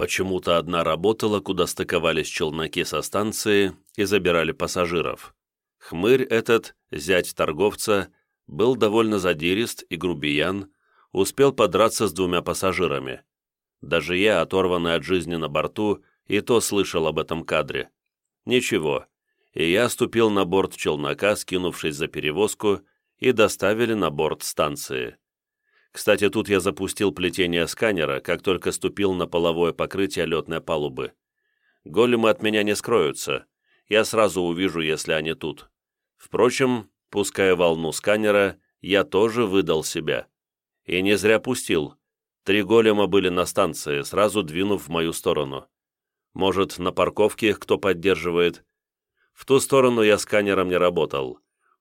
Почему-то одна работала, куда стыковались челноки со станции и забирали пассажиров. Хмырь этот, зять торговца, был довольно задирист и грубиян, успел подраться с двумя пассажирами. Даже я, оторванный от жизни на борту, и то слышал об этом кадре. Ничего, и я ступил на борт челнока, скинувшись за перевозку, и доставили на борт станции. Кстати, тут я запустил плетение сканера, как только ступил на половое покрытие летной палубы. Големы от меня не скроются. Я сразу увижу, если они тут. Впрочем, пуская волну сканера, я тоже выдал себя. И не зря пустил. Три голема были на станции, сразу двинув в мою сторону. Может, на парковке их кто поддерживает. В ту сторону я сканером не работал.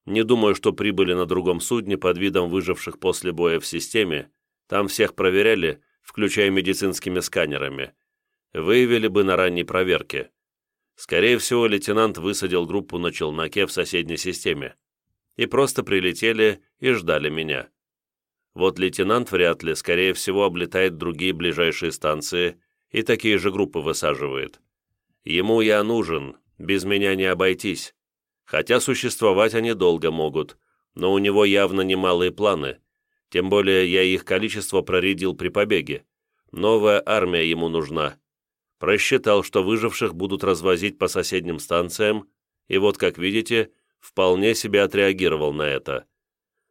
Не думаю, что прибыли на другом судне под видом выживших после боя в системе. Там всех проверяли, включая медицинскими сканерами. Выявили бы на ранней проверке. Скорее всего, лейтенант высадил группу на челноке в соседней системе. И просто прилетели и ждали меня. Вот лейтенант вряд ли, скорее всего, облетает другие ближайшие станции и такие же группы высаживает. Ему я нужен, без меня не обойтись. Хотя существовать они долго могут, но у него явно немалые планы. Тем более я их количество проредил при побеге. Новая армия ему нужна. Просчитал, что выживших будут развозить по соседним станциям, и вот, как видите, вполне себе отреагировал на это.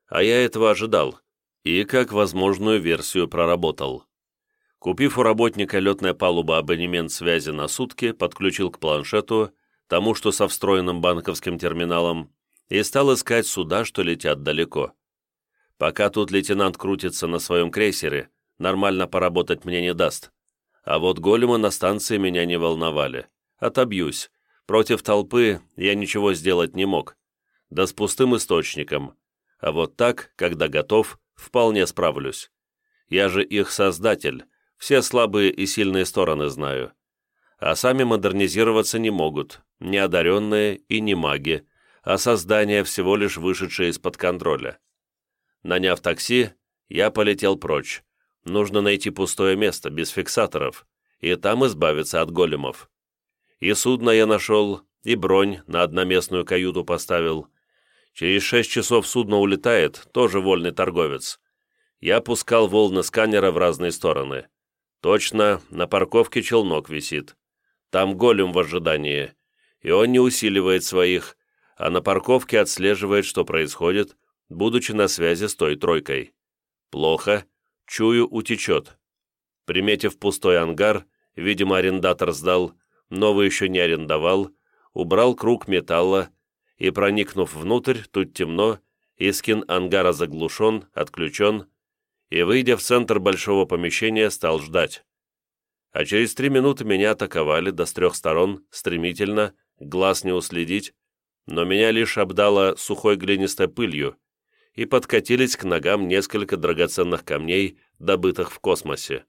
А я этого ожидал, и как возможную версию проработал. Купив у работника летная палуба абонемент связи на сутки, подключил к планшету тому, что со встроенным банковским терминалом, и стал искать суда, что летят далеко. Пока тут лейтенант крутится на своем крейсере, нормально поработать мне не даст. А вот големы на станции меня не волновали. Отобьюсь. Против толпы я ничего сделать не мог. Да с пустым источником. А вот так, когда готов, вполне справлюсь. Я же их создатель, все слабые и сильные стороны знаю а сами модернизироваться не могут, не одаренные и не маги, а создания всего лишь вышедшие из-под контроля. Наняв такси, я полетел прочь. Нужно найти пустое место, без фиксаторов, и там избавиться от големов. И судно я нашел, и бронь на одноместную каюту поставил. Через шесть часов судно улетает, тоже вольный торговец. Я пускал волны сканера в разные стороны. Точно, на парковке челнок висит. Там голем в ожидании, и он не усиливает своих, а на парковке отслеживает, что происходит, будучи на связи с той тройкой. Плохо, чую, утечет. Приметив пустой ангар, видимо, арендатор сдал, новый еще не арендовал, убрал круг металла и, проникнув внутрь, тут темно, Искин ангара заглушен, отключен, и, выйдя в центр большого помещения, стал ждать а через три минуты меня атаковали до с трех сторон, стремительно, глаз не уследить, но меня лишь обдало сухой глинистой пылью, и подкатились к ногам несколько драгоценных камней, добытых в космосе.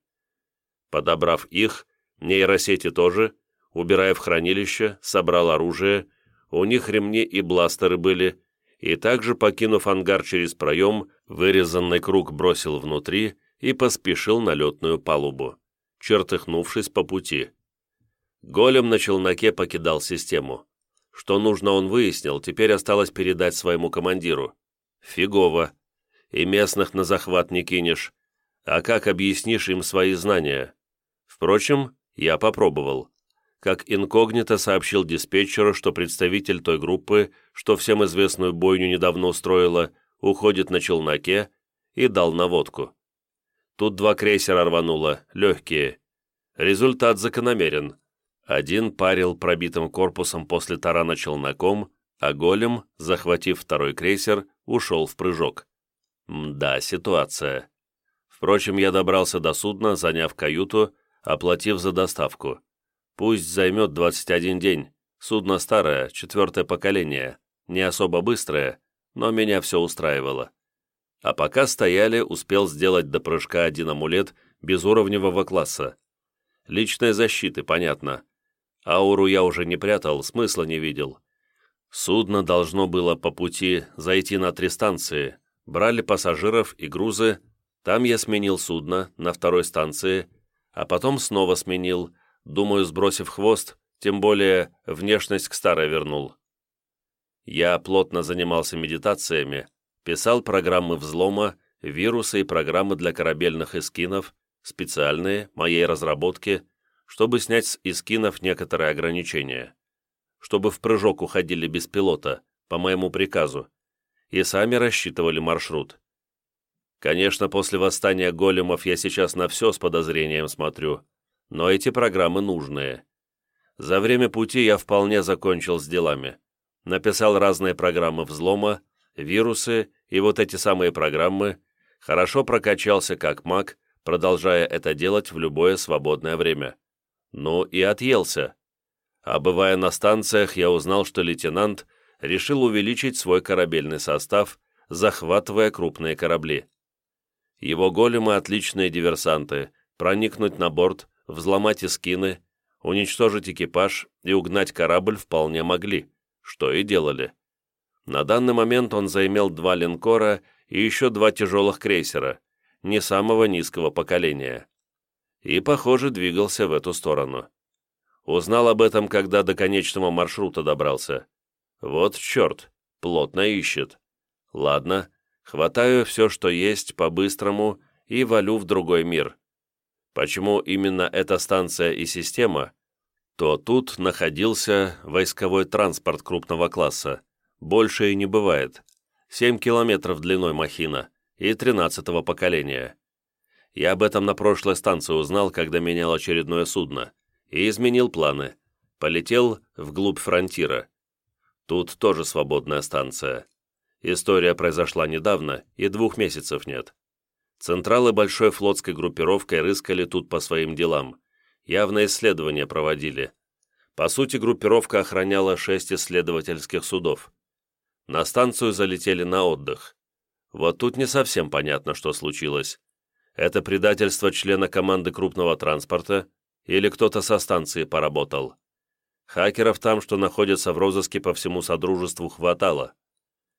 Подобрав их, нейросети тоже, убирая в хранилище, собрал оружие, у них ремни и бластеры были, и также, покинув ангар через проем, вырезанный круг бросил внутри и поспешил на летную палубу чертыхнувшись по пути. Голем на челноке покидал систему. Что нужно, он выяснил, теперь осталось передать своему командиру. Фигово. И местных на захват не кинешь. А как объяснишь им свои знания? Впрочем, я попробовал. Как инкогнито сообщил диспетчеру, что представитель той группы, что всем известную бойню недавно устроила, уходит на челноке, и дал наводку. Тут два крейсера рвануло, легкие. Результат закономерен. Один парил пробитым корпусом после тарана челноком, а голем, захватив второй крейсер, ушел в прыжок. Мда, ситуация. Впрочем, я добрался до судна, заняв каюту, оплатив за доставку. Пусть займет 21 день. Судно старое, четвертое поколение, не особо быстрое, но меня все устраивало. А пока стояли, успел сделать до прыжка один амулет безуровневого класса. Личной защиты, понятно. Ауру я уже не прятал, смысла не видел. Судно должно было по пути зайти на три станции. Брали пассажиров и грузы. Там я сменил судно на второй станции, а потом снова сменил, думаю, сбросив хвост, тем более внешность к старой вернул. Я плотно занимался медитациями, писал программы взлома, вирусы и программы для корабельных эскинов, специальные, моей разработки, чтобы снять с эскинов некоторые ограничения, чтобы в прыжок уходили без пилота, по моему приказу, и сами рассчитывали маршрут. Конечно, после восстания големов я сейчас на все с подозрением смотрю, но эти программы нужные. За время пути я вполне закончил с делами написал разные программы взлома, вирусы и вот эти самые программы, хорошо прокачался как маг, продолжая это делать в любое свободное время. Ну и отъелся. А бывая на станциях, я узнал, что лейтенант решил увеличить свой корабельный состав, захватывая крупные корабли. Его големы – отличные диверсанты, проникнуть на борт, взломать эскины, уничтожить экипаж и угнать корабль вполне могли что и делали. На данный момент он заимел два линкора и еще два тяжелых крейсера, не самого низкого поколения. И, похоже, двигался в эту сторону. Узнал об этом, когда до конечного маршрута добрался. Вот черт, плотно ищет. Ладно, хватаю все, что есть, по-быстрому и валю в другой мир. Почему именно эта станция и система, то тут находился войсковой транспорт крупного класса. Больше и не бывает. 7 километров длиной махина и 13-го поколения. Я об этом на прошлой станции узнал, когда менял очередное судно, и изменил планы. Полетел вглубь фронтира. Тут тоже свободная станция. История произошла недавно, и двух месяцев нет. Централы большой флотской группировкой рыскали тут по своим делам – явно исследования проводили. По сути, группировка охраняла шесть исследовательских судов. На станцию залетели на отдых. Вот тут не совсем понятно, что случилось. Это предательство члена команды крупного транспорта или кто-то со станции поработал. Хакеров там, что находятся в розыске по всему Содружеству, хватало.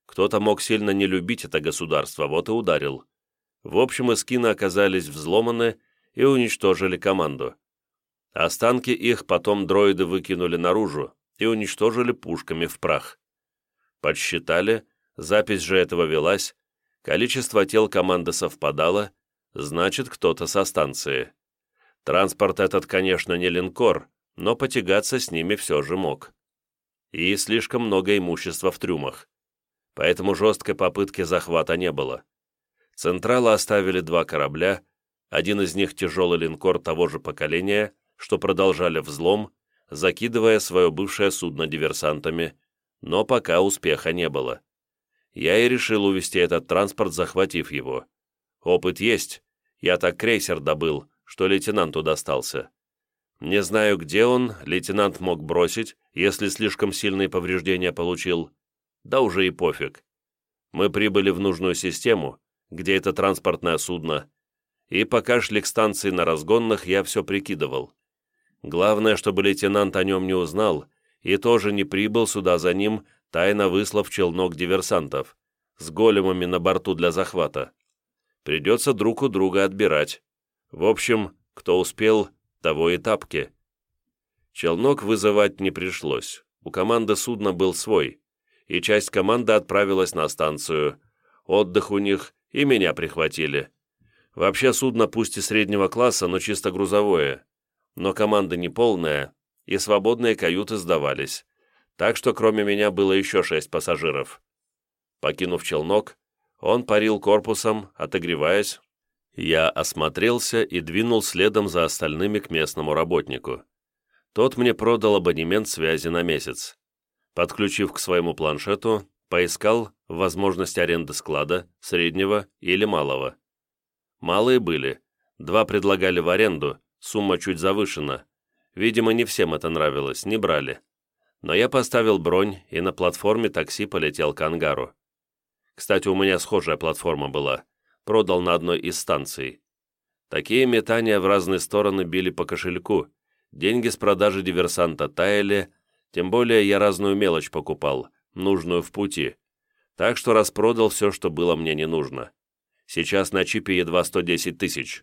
Кто-то мог сильно не любить это государство, вот и ударил. В общем, эскины оказались взломаны и уничтожили команду. Останки их потом дроиды выкинули наружу и уничтожили пушками в прах. Подсчитали, запись же этого велась, количество тел команды совпадало, значит, кто-то со станции. Транспорт этот, конечно, не линкор, но потягаться с ними все же мог. И слишком много имущества в трюмах. Поэтому жесткой попытки захвата не было. Централа оставили два корабля, один из них тяжелый линкор того же поколения, что продолжали взлом, закидывая свое бывшее судно диверсантами, но пока успеха не было. Я и решил увести этот транспорт, захватив его. Опыт есть, я так крейсер добыл, что лейтенанту достался. Не знаю, где он, лейтенант мог бросить, если слишком сильные повреждения получил. Да уже и пофиг. Мы прибыли в нужную систему, где это транспортное судно, и пока шли к станции на разгонных, я все прикидывал. Главное, чтобы лейтенант о нем не узнал и тоже не прибыл сюда за ним, тайно выслав челнок диверсантов с големами на борту для захвата. Придется друг у друга отбирать. В общем, кто успел, того и тапки. Челнок вызывать не пришлось. У команды судна был свой, и часть команды отправилась на станцию. Отдых у них и меня прихватили. Вообще судно пусть и среднего класса, но чисто грузовое но команда неполная, и свободные каюты сдавались, так что кроме меня было еще шесть пассажиров. Покинув челнок, он парил корпусом, отогреваясь. Я осмотрелся и двинул следом за остальными к местному работнику. Тот мне продал абонемент связи на месяц. Подключив к своему планшету, поискал возможность аренды склада, среднего или малого. Малые были. Два предлагали в аренду, Сумма чуть завышена. Видимо, не всем это нравилось, не брали. Но я поставил бронь и на платформе такси полетел к ангару. Кстати, у меня схожая платформа была. Продал на одной из станций. Такие метания в разные стороны били по кошельку. Деньги с продажи диверсанта таяли, тем более я разную мелочь покупал, нужную в пути. Так что распродал все, что было мне не нужно. Сейчас на чипе едва 110 тысяч.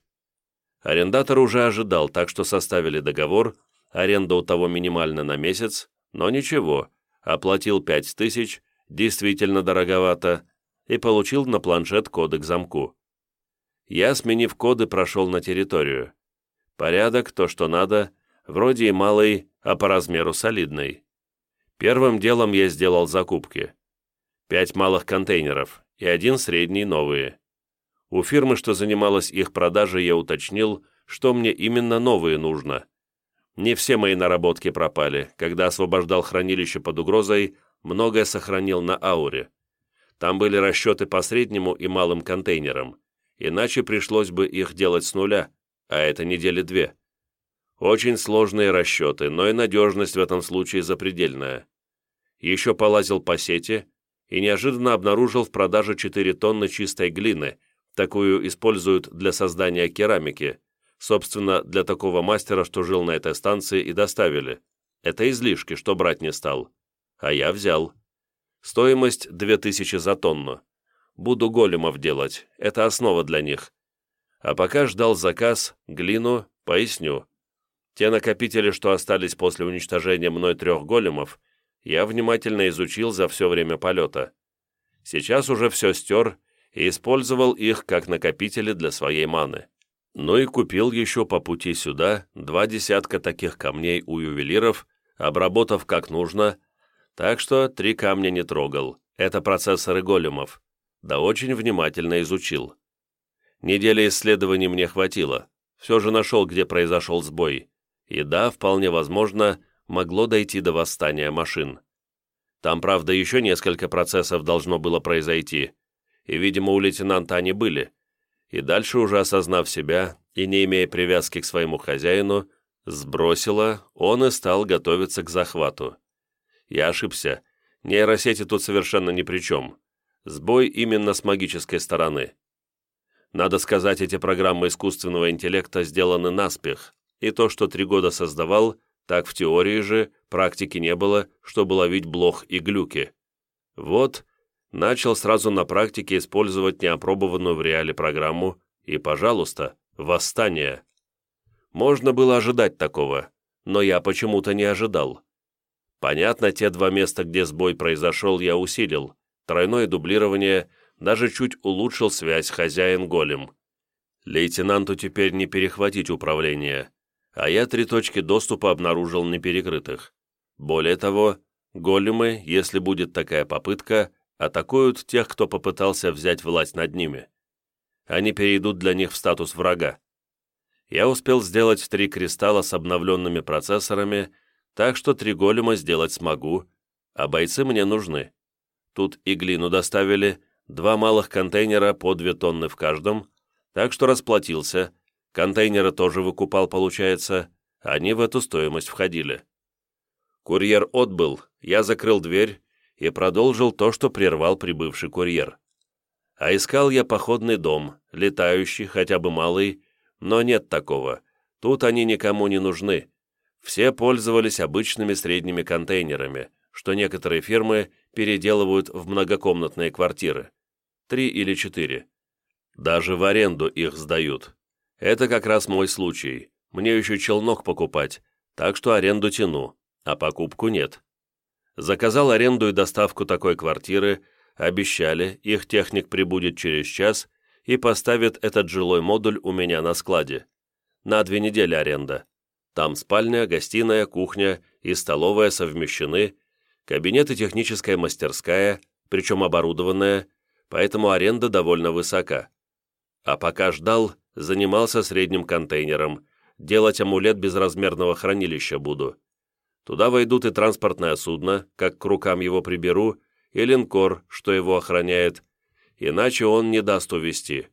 Арендатор уже ожидал, так что составили договор, аренда у того минимальна на месяц, но ничего, оплатил пять тысяч, действительно дороговато, и получил на планшет коды к замку. Я, сменив коды, прошел на территорию. Порядок, то, что надо, вроде и малый, а по размеру солидный. Первым делом я сделал закупки. Пять малых контейнеров и один средний новые. У фирмы, что занималась их продажей, я уточнил, что мне именно новые нужно. Не все мои наработки пропали. Когда освобождал хранилище под угрозой, многое сохранил на ауре. Там были расчеты по среднему и малым контейнерам, иначе пришлось бы их делать с нуля, а это недели две. Очень сложные расчеты, но и надежность в этом случае запредельная. Еще полазил по сети и неожиданно обнаружил в продаже 4 тонны чистой глины, такую используют для создания керамики, собственно, для такого мастера, что жил на этой станции, и доставили. Это излишки, что брать не стал. А я взял. Стоимость 2000 за тонну. Буду големов делать, это основа для них. А пока ждал заказ, глину, поясню. Те накопители, что остались после уничтожения мной трех големов, я внимательно изучил за все время полета. Сейчас уже все стер и использовал их как накопители для своей маны. Ну и купил еще по пути сюда два десятка таких камней у ювелиров, обработав как нужно, так что три камня не трогал, это процессоры големов, да очень внимательно изучил. Недели исследований мне хватило, все же нашел, где произошел сбой, и да, вполне возможно, могло дойти до восстания машин. Там, правда, еще несколько процессов должно было произойти, и, видимо, у лейтенанта они были, и дальше уже осознав себя и не имея привязки к своему хозяину, сбросила, он и стал готовиться к захвату. Я ошибся. Нейросети тут совершенно ни при чем. Сбой именно с магической стороны. Надо сказать, эти программы искусственного интеллекта сделаны наспех, и то, что три года создавал, так в теории же практики не было, чтобы ловить блох и глюки. Вот, начал сразу на практике использовать неопробованную в реале программу, и, пожалуйста, восстание. Можно было ожидать такого, но я почему-то не ожидал. Понятно, те два места, где сбой произошел, я усилил. Тройное дублирование, даже чуть улучшил связь хозяин-голем. Лейтенанту теперь не перехватить управление, а я три точки доступа обнаружил неперекрытых. Более того, големы, если будет такая попытка, атакуют тех, кто попытался взять власть над ними. Они перейдут для них в статус врага. Я успел сделать три кристалла с обновленными процессорами, так что три голема сделать смогу, а бойцы мне нужны. Тут и глину доставили, два малых контейнера по две тонны в каждом, так что расплатился, контейнеры тоже выкупал, получается, они в эту стоимость входили. Курьер отбыл, я закрыл дверь и продолжил то, что прервал прибывший курьер. А искал я походный дом, летающий, хотя бы малый, но нет такого, тут они никому не нужны, все пользовались обычными средними контейнерами, что некоторые фирмы переделывают в многокомнатные квартиры. Три или четыре. Даже в аренду их сдают. Это как раз мой случай. Мне еще челнок покупать, так что аренду тяну, а покупку нет. Заказал аренду и доставку такой квартиры, обещали, их техник прибудет через час и поставит этот жилой модуль у меня на складе. На две недели аренда. Там спальня, гостиная, кухня и столовая совмещены, кабинет и техническая мастерская, причем оборудованная, поэтому аренда довольно высока. А пока ждал, занимался средним контейнером, делать амулет безразмерного хранилища буду. Туда войдут и транспортное судно, как к рукам его приберу, и линкор, что его охраняет, иначе он не даст увести.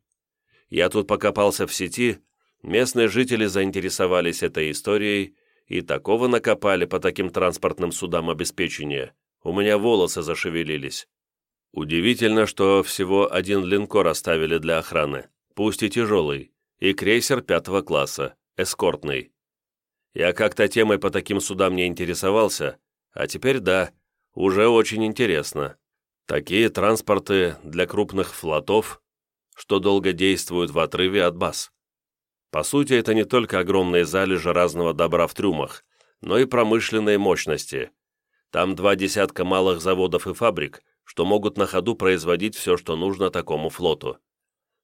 Я тут покопался в сети, Местные жители заинтересовались этой историей и такого накопали по таким транспортным судам обеспечения. У меня волосы зашевелились. Удивительно, что всего один линкор оставили для охраны, пусть и тяжелый, и крейсер пятого класса, эскортный. Я как-то темой по таким судам не интересовался, а теперь да, уже очень интересно. Такие транспорты для крупных флотов, что долго действуют в отрыве от баз. По сути, это не только огромные залежи разного добра в трюмах, но и промышленные мощности. Там два десятка малых заводов и фабрик, что могут на ходу производить все, что нужно такому флоту.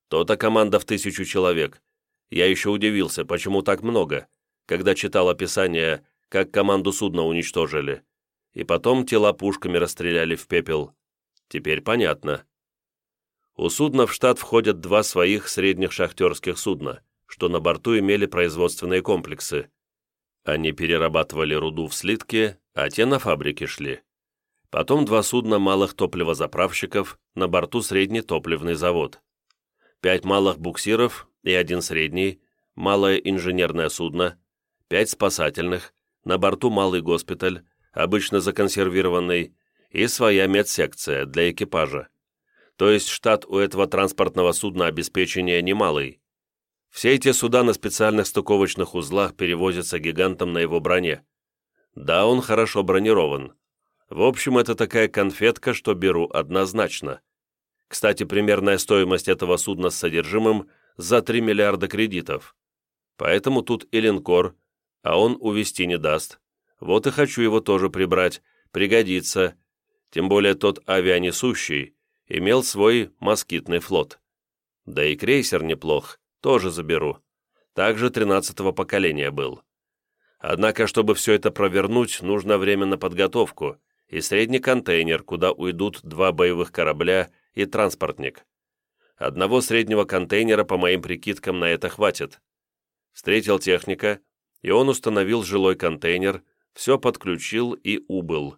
То-то команда в тысячу человек. Я еще удивился, почему так много, когда читал описание, как команду судна уничтожили. И потом тела пушками расстреляли в пепел. Теперь понятно. У судна в штат входят два своих средних шахтерских судна, что на борту имели производственные комплексы. Они перерабатывали руду в слитки, а те на фабрике шли. Потом два судна малых топливозаправщиков, на борту средний топливный завод. Пять малых буксиров и один средний, малое инженерное судно, пять спасательных, на борту малый госпиталь, обычно законсервированный, и своя медсекция для экипажа. То есть штат у этого транспортного судна обеспечения немалый. Все эти суда на специальных стыковочных узлах перевозятся гигантом на его броне. Да, он хорошо бронирован. В общем, это такая конфетка, что беру однозначно. Кстати, примерная стоимость этого судна с содержимым за 3 миллиарда кредитов. Поэтому тут и линкор, а он увести не даст. Вот и хочу его тоже прибрать, пригодится. Тем более тот авианесущий, имел свой москитный флот. Да и крейсер неплох, тоже заберу. Также 13-го поколения был. Однако, чтобы все это провернуть, нужно время на подготовку и средний контейнер, куда уйдут два боевых корабля и транспортник. Одного среднего контейнера, по моим прикидкам, на это хватит. Встретил техника, и он установил жилой контейнер, все подключил и убыл.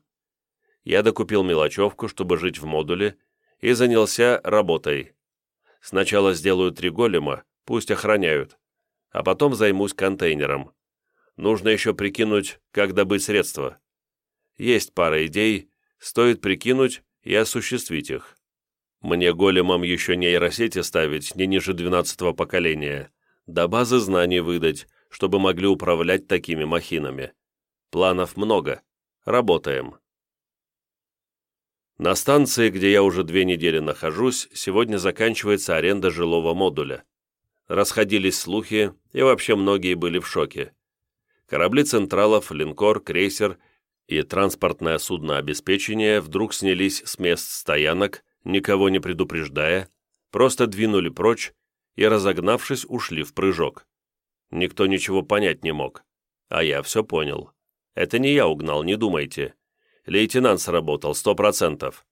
Я докупил мелочевку, чтобы жить в модуле, и занялся работой. Сначала сделаю три голема, пусть охраняют, а потом займусь контейнером. Нужно еще прикинуть, как добыть средства. Есть пара идей, стоит прикинуть и осуществить их. Мне големам еще нейросети ставить не ниже 12 поколения, до базы знаний выдать, чтобы могли управлять такими махинами. Планов много. Работаем. На станции, где я уже две недели нахожусь, сегодня заканчивается аренда жилого модуля. Расходились слухи, и вообще многие были в шоке. Корабли Централов, линкор, крейсер и транспортное судно обеспечения вдруг снялись с мест стоянок, никого не предупреждая, просто двинули прочь и, разогнавшись, ушли в прыжок. Никто ничего понять не мог. А я все понял. Это не я угнал, не думайте. Лейтенант сработал, сто процентов.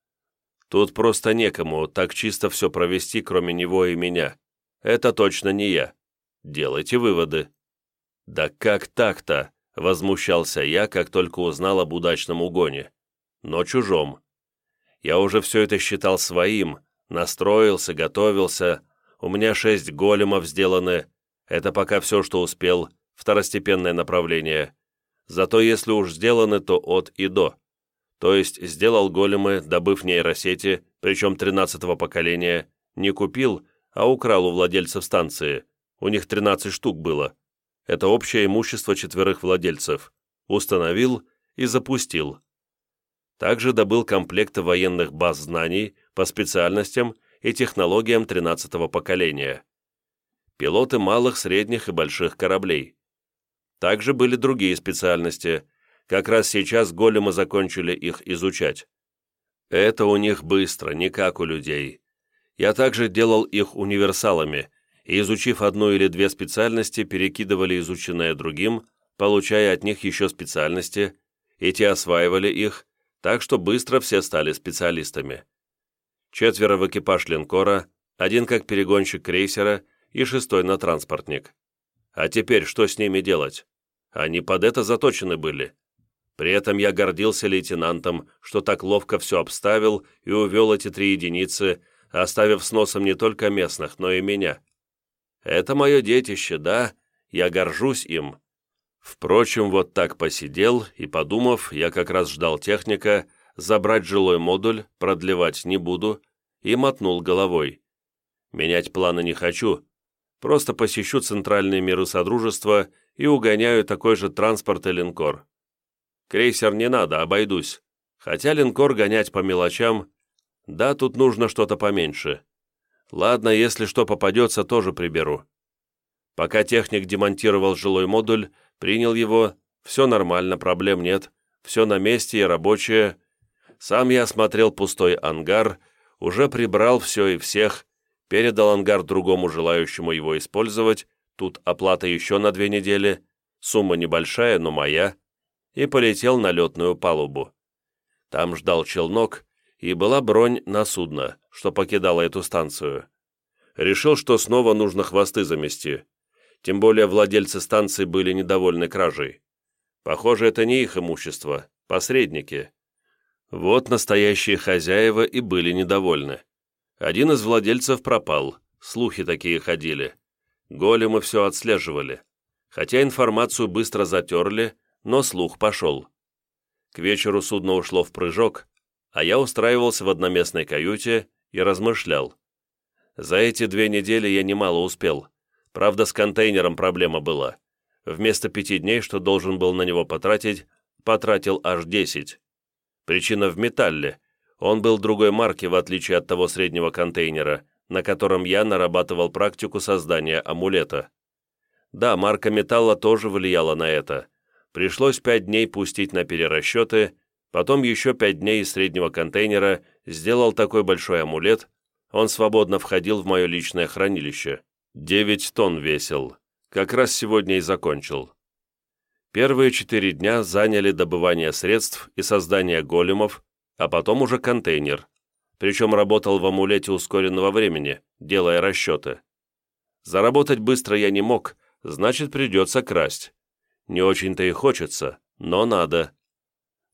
Тут просто некому так чисто все провести, кроме него и меня. Это точно не я. Делайте выводы». «Да как так-то?» — возмущался я, как только узнал об удачном угоне. «Но чужом. Я уже все это считал своим, настроился, готовился. У меня шесть големов сделаны. Это пока все, что успел, второстепенное направление. Зато если уж сделаны, то от и до. То есть сделал големы, добыв нейросети, причем 13-го поколения, не купил, а украл у владельцев станции. У них 13 штук было. Это общее имущество четверых владельцев. Установил и запустил. Также добыл комплекты военных баз знаний по специальностям и технологиям 13-го поколения. Пилоты малых, средних и больших кораблей. Также были другие специальности – как раз сейчас големы закончили их изучать. Это у них быстро, не как у людей. Я также делал их универсалами, и, изучив одну или две специальности, перекидывали изученное другим, получая от них еще специальности, и те осваивали их, так что быстро все стали специалистами. Четверо в экипаж линкора, один как перегонщик крейсера и шестой на транспортник. А теперь что с ними делать? Они под это заточены были. При этом я гордился лейтенантом, что так ловко все обставил и увел эти три единицы, оставив с носом не только местных, но и меня. Это мое детище, да, я горжусь им. Впрочем, вот так посидел и, подумав, я как раз ждал техника, забрать жилой модуль, продлевать не буду, и мотнул головой. Менять планы не хочу, просто посещу центральные миры Содружества и угоняю такой же транспорт и линкор. Крейсер не надо, обойдусь. Хотя линкор гонять по мелочам... Да, тут нужно что-то поменьше. Ладно, если что попадется, тоже приберу. Пока техник демонтировал жилой модуль, принял его, все нормально, проблем нет, все на месте и рабочее. Сам я осмотрел пустой ангар, уже прибрал все и всех, передал ангар другому желающему его использовать, тут оплата еще на две недели, сумма небольшая, но моя, и полетел на летную палубу. Там ждал челнок, и была бронь на судно, что покидало эту станцию. Решил, что снова нужно хвосты замести. Тем более владельцы станции были недовольны кражей. Похоже, это не их имущество, посредники. Вот настоящие хозяева и были недовольны. Один из владельцев пропал, слухи такие ходили. Големы все отслеживали. Хотя информацию быстро затерли, но слух пошел. К вечеру судно ушло в прыжок, а я устраивался в одноместной каюте и размышлял. За эти две недели я немало успел. Правда, с контейнером проблема была. Вместо пяти дней, что должен был на него потратить, потратил аж десять. Причина в металле. Он был другой марки, в отличие от того среднего контейнера, на котором я нарабатывал практику создания амулета. Да, марка металла тоже влияла на это. Пришлось пять дней пустить на перерасчеты, потом еще пять дней из среднего контейнера сделал такой большой амулет, он свободно входил в мое личное хранилище. Девять тонн весил. Как раз сегодня и закончил. Первые четыре дня заняли добывание средств и создание големов, а потом уже контейнер. Причем работал в амулете ускоренного времени, делая расчеты. Заработать быстро я не мог, значит придется красть. Не очень-то и хочется, но надо.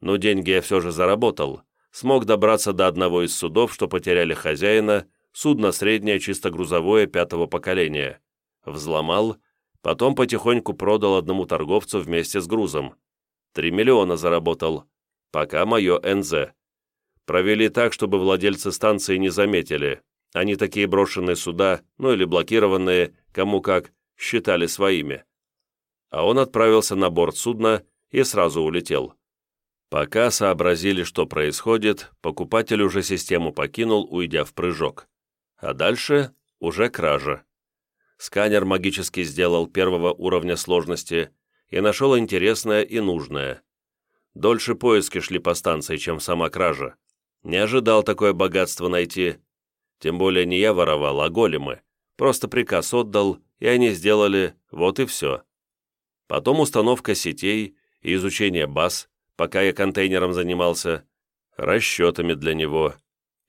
Но деньги я все же заработал. Смог добраться до одного из судов, что потеряли хозяина, судно среднее чисто грузовое пятого поколения. Взломал, потом потихоньку продал одному торговцу вместе с грузом. Три миллиона заработал. Пока мое НЗ. Провели так, чтобы владельцы станции не заметили. Они такие брошенные суда, ну или блокированные, кому как, считали своими а он отправился на борт судна и сразу улетел. Пока сообразили, что происходит, покупатель уже систему покинул, уйдя в прыжок. А дальше уже кража. Сканер магически сделал первого уровня сложности и нашел интересное и нужное. Дольше поиски шли по станции, чем сама кража. Не ожидал такое богатство найти. Тем более не я воровал, а големы. Просто приказ отдал, и они сделали, вот и все. Потом установка сетей и изучение баз, пока я контейнером занимался, расчетами для него.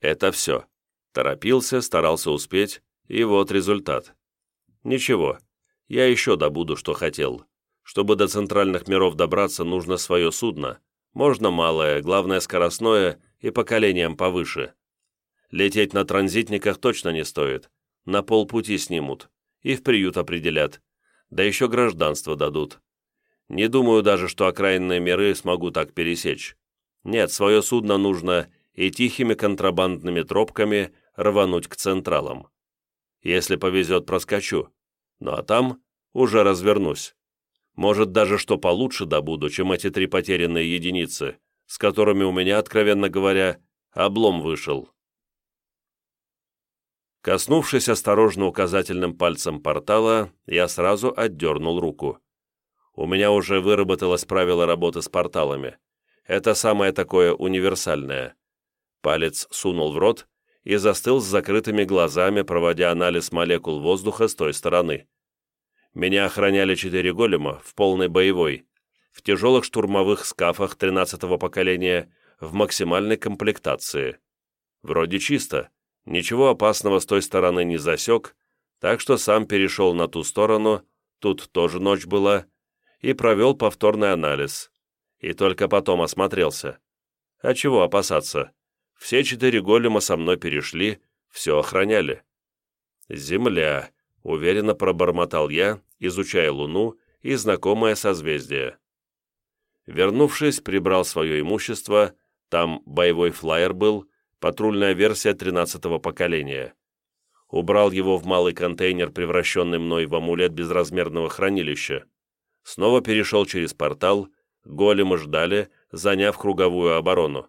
Это все. Торопился, старался успеть, и вот результат. Ничего, я еще добуду, что хотел. Чтобы до центральных миров добраться, нужно свое судно. Можно малое, главное скоростное и поколением повыше. Лететь на транзитниках точно не стоит. На полпути снимут. И в приют определят да еще гражданство дадут. Не думаю даже, что окраинные миры смогу так пересечь. Нет, свое судно нужно и тихими контрабандными тропками рвануть к централам. Если повезет, проскочу. Ну а там уже развернусь. Может, даже что получше добуду, чем эти три потерянные единицы, с которыми у меня, откровенно говоря, облом вышел. Коснувшись осторожно указательным пальцем портала, я сразу отдернул руку. У меня уже выработалось правило работы с порталами. Это самое такое универсальное. Палец сунул в рот и застыл с закрытыми глазами, проводя анализ молекул воздуха с той стороны. Меня охраняли четыре голема в полной боевой, в тяжелых штурмовых скафах 13-го поколения, в максимальной комплектации. Вроде чисто, Ничего опасного с той стороны не засек, так что сам перешел на ту сторону, тут тоже ночь была, и провел повторный анализ. И только потом осмотрелся. А чего опасаться? Все четыре голема со мной перешли, все охраняли. «Земля», — уверенно пробормотал я, изучая Луну и знакомое созвездие. Вернувшись, прибрал свое имущество, там боевой флайер был, патрульная версия 13-го поколения. Убрал его в малый контейнер, превращенный мной в амулет безразмерного хранилища. Снова перешел через портал, големы ждали, заняв круговую оборону.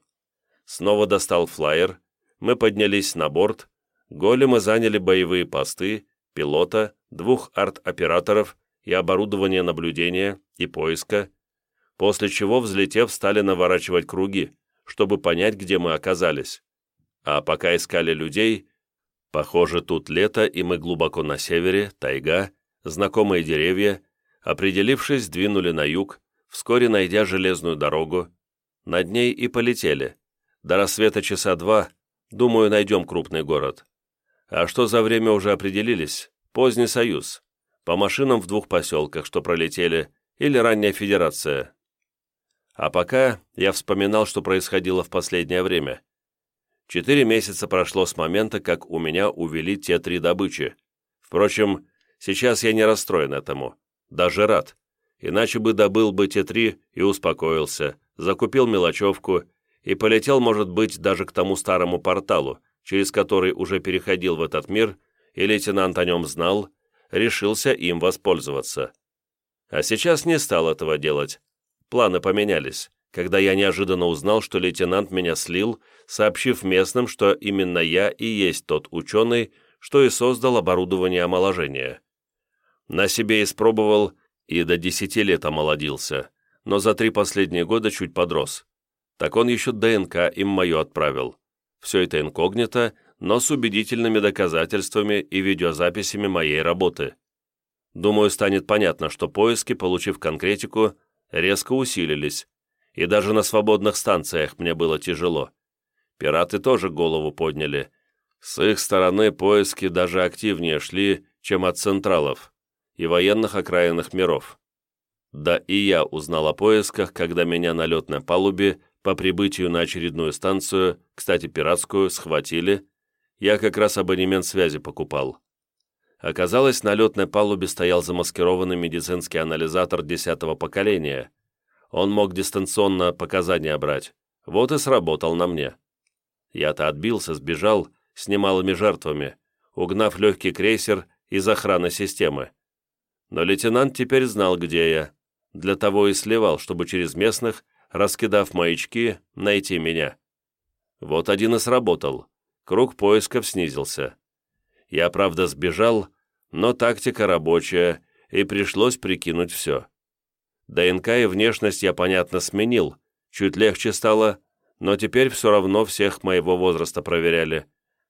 Снова достал флайер, мы поднялись на борт, големы заняли боевые посты, пилота, двух арт-операторов и оборудование наблюдения и поиска, после чего, взлетев, стали наворачивать круги, чтобы понять, где мы оказались. А пока искали людей, похоже, тут лето, и мы глубоко на севере, тайга, знакомые деревья, определившись, двинули на юг, вскоре найдя железную дорогу, над ней и полетели. До рассвета часа два, думаю, найдем крупный город. А что за время уже определились? Поздний союз. По машинам в двух поселках, что пролетели, или ранняя федерация. А пока я вспоминал, что происходило в последнее время. Четыре месяца прошло с момента, как у меня увели те три добычи. Впрочем, сейчас я не расстроен этому. Даже рад. Иначе бы добыл бы те три и успокоился, закупил мелочевку и полетел, может быть, даже к тому старому порталу, через который уже переходил в этот мир, и лейтенант о нем знал, решился им воспользоваться. А сейчас не стал этого делать. Планы поменялись, когда я неожиданно узнал, что лейтенант меня слил, сообщив местным, что именно я и есть тот ученый, что и создал оборудование омоложения. На себе испробовал и до десяти лет омолодился, но за три последние года чуть подрос. Так он еще ДНК им мою отправил. Все это инкогнито, но с убедительными доказательствами и видеозаписями моей работы. Думаю, станет понятно, что поиски, получив конкретику, резко усилились, и даже на свободных станциях мне было тяжело. Пираты тоже голову подняли. С их стороны поиски даже активнее шли, чем от централов и военных окраинных миров. Да и я узнал о поисках, когда меня на летной палубе по прибытию на очередную станцию, кстати, пиратскую, схватили, я как раз абонемент связи покупал. Оказалось, на летной палубе стоял замаскированный медицинский анализатор десятого поколения. Он мог дистанционно показания брать. Вот и сработал на мне. Я-то отбился, сбежал, с немалыми жертвами, угнав легкий крейсер из охраны системы. Но лейтенант теперь знал, где я. Для того и сливал, чтобы через местных раскидав маячки, найти меня. Вот один и сработал. Круг поисков снизился. Я, правда, сбежал, но тактика рабочая, и пришлось прикинуть все. ДНК и внешность я, понятно, сменил, чуть легче стало, но теперь все равно всех моего возраста проверяли.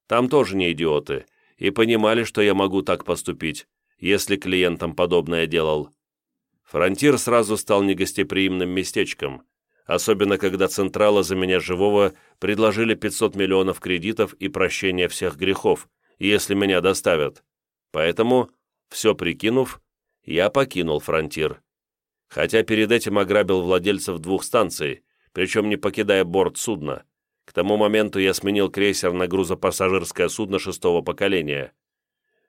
Там тоже не идиоты, и понимали, что я могу так поступить, если клиентам подобное делал. Фронтир сразу стал негостеприимным местечком, особенно когда Централа за меня живого предложили 500 миллионов кредитов и прощение всех грехов, если меня доставят. Поэтому, все прикинув, я покинул Фронтир. Хотя перед этим ограбил владельцев двух станций, причем не покидая борт судна. К тому моменту я сменил крейсер на грузопассажирское судно шестого поколения.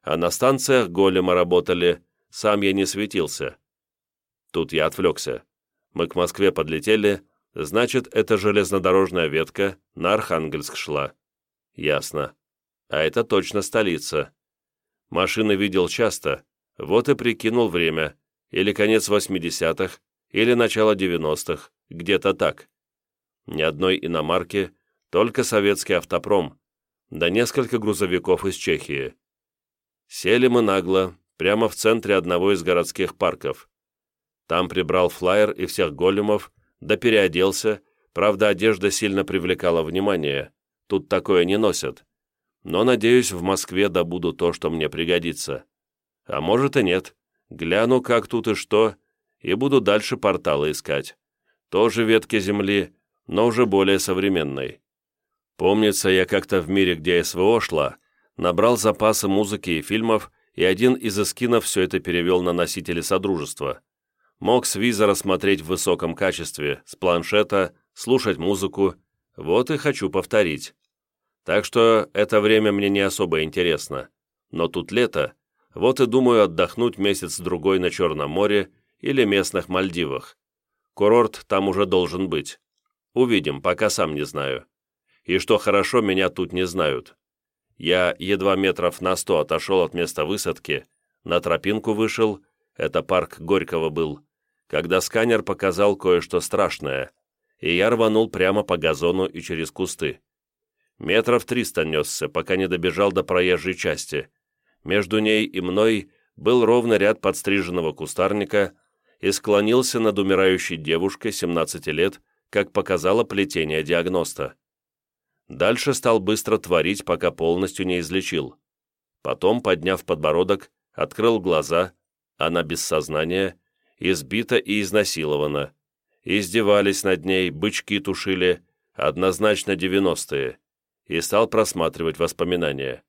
А на станциях голема работали, сам я не светился. Тут я отвлекся. Мы к Москве подлетели, Значит, это железнодорожная ветка на Архангельск шла. Ясно. А это точно столица. Машины видел часто, вот и прикинул время. Или конец 80-х, или начало 90-х, где-то так. Ни одной иномарки, только советский автопром, да несколько грузовиков из Чехии. Сели мы нагло, прямо в центре одного из городских парков. Там прибрал флайер и всех големов, да переоделся, правда, одежда сильно привлекала внимание, тут такое не носят. Но, надеюсь, в Москве добуду то, что мне пригодится. А может и нет. Гляну, как тут и что, и буду дальше порталы искать. Тоже ветки земли, но уже более современной. Помнится, я как-то в мире, где СВО шла, набрал запасы музыки и фильмов, и один из эскинов все это перевел на носители Содружества мог с визора смотреть в высоком качестве, с планшета, слушать музыку. Вот и хочу повторить. Так что это время мне не особо интересно. Но тут лето, вот и думаю отдохнуть месяц-другой на Черном море или местных Мальдивах. Курорт там уже должен быть. Увидим, пока сам не знаю. И что хорошо, меня тут не знают. Я едва метров на сто отошел от места высадки, на тропинку вышел, это парк Горького был, когда сканер показал кое-что страшное, и я рванул прямо по газону и через кусты. Метров триста несся, пока не добежал до проезжей части. между ней и мной был ровный ряд подстриженного кустарника и склонился над умирающей девушкой 17 лет, как показало плетение диагноста. Дальше стал быстро творить, пока полностью не излечил. Потом, подняв подбородок, открыл глаза, она без сознания, избита и изнасилована. Издевались над ней, бычки тушили, однозначно девяностые, и стал просматривать воспоминания.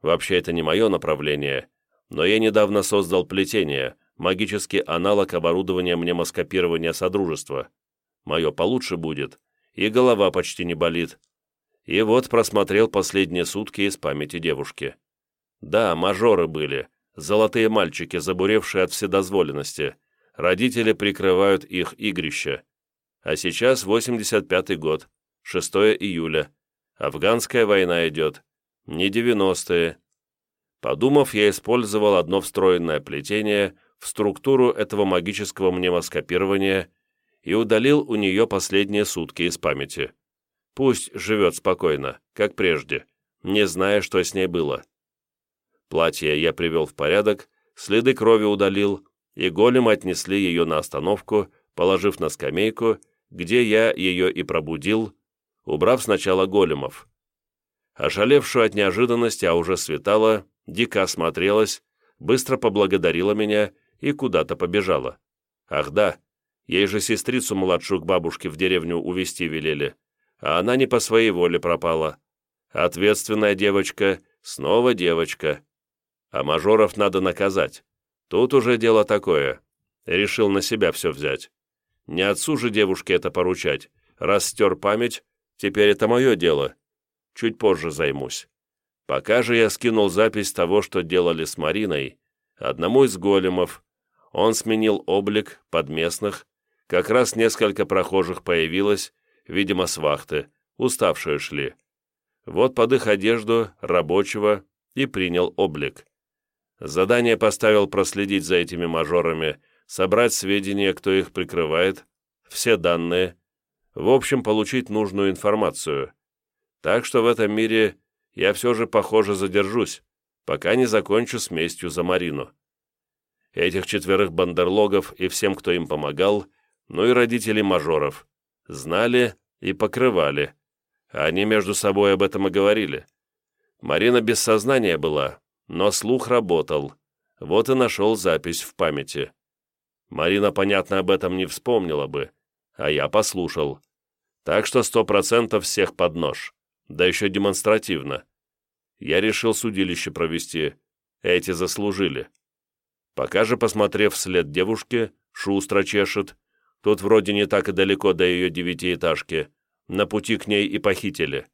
Вообще это не мое направление, но я недавно создал плетение, магический аналог оборудования мнемоскопирования Содружества. Мое получше будет, и голова почти не болит. И вот просмотрел последние сутки из памяти девушки. Да, мажоры были, золотые мальчики, забуревшие от вседозволенности. Родители прикрывают их игрище. А сейчас 85-й год, 6 июля. Афганская война идет. Не 90-е. Подумав, я использовал одно встроенное плетение в структуру этого магического мнемоскопирования и удалил у нее последние сутки из памяти. Пусть живет спокойно, как прежде, не зная, что с ней было. Платье я привел в порядок, следы крови удалил, и голем отнесли ее на остановку, положив на скамейку, где я ее и пробудил, убрав сначала големов. Ошалевшую от неожиданности, а уже светало, дико осмотрелась, быстро поблагодарила меня и куда-то побежала. Ах да, ей же сестрицу младшую к бабушке в деревню увезти велели, а она не по своей воле пропала. Ответственная девочка, снова девочка. А мажоров надо наказать. Тут уже дело такое. Решил на себя все взять. Не отцу же девушке это поручать. Раз стер память, теперь это мое дело. Чуть позже займусь. Пока же я скинул запись того, что делали с Мариной, одному из големов. Он сменил облик под местных. Как раз несколько прохожих появилось, видимо, с вахты, уставшие шли. Вот под их одежду рабочего и принял облик. Задание поставил проследить за этими мажорами, собрать сведения, кто их прикрывает, все данные, в общем, получить нужную информацию. Так что в этом мире я все же, похоже, задержусь, пока не закончу с местью за Марину. Этих четверых бандерлогов и всем, кто им помогал, ну и родителей мажоров, знали и покрывали. Они между собой об этом и говорили. Марина без сознания была, но слух работал. Вот и нашел запись в памяти. Марина, понятно, об этом не вспомнила бы, а я послушал. Так что сто процентов всех под нож, да еще демонстративно. Я решил судилище провести, эти заслужили. Пока же, посмотрев вслед девушке, шустро чешет, тут вроде не так и далеко до ее девятиэтажки, на пути к ней и похитили.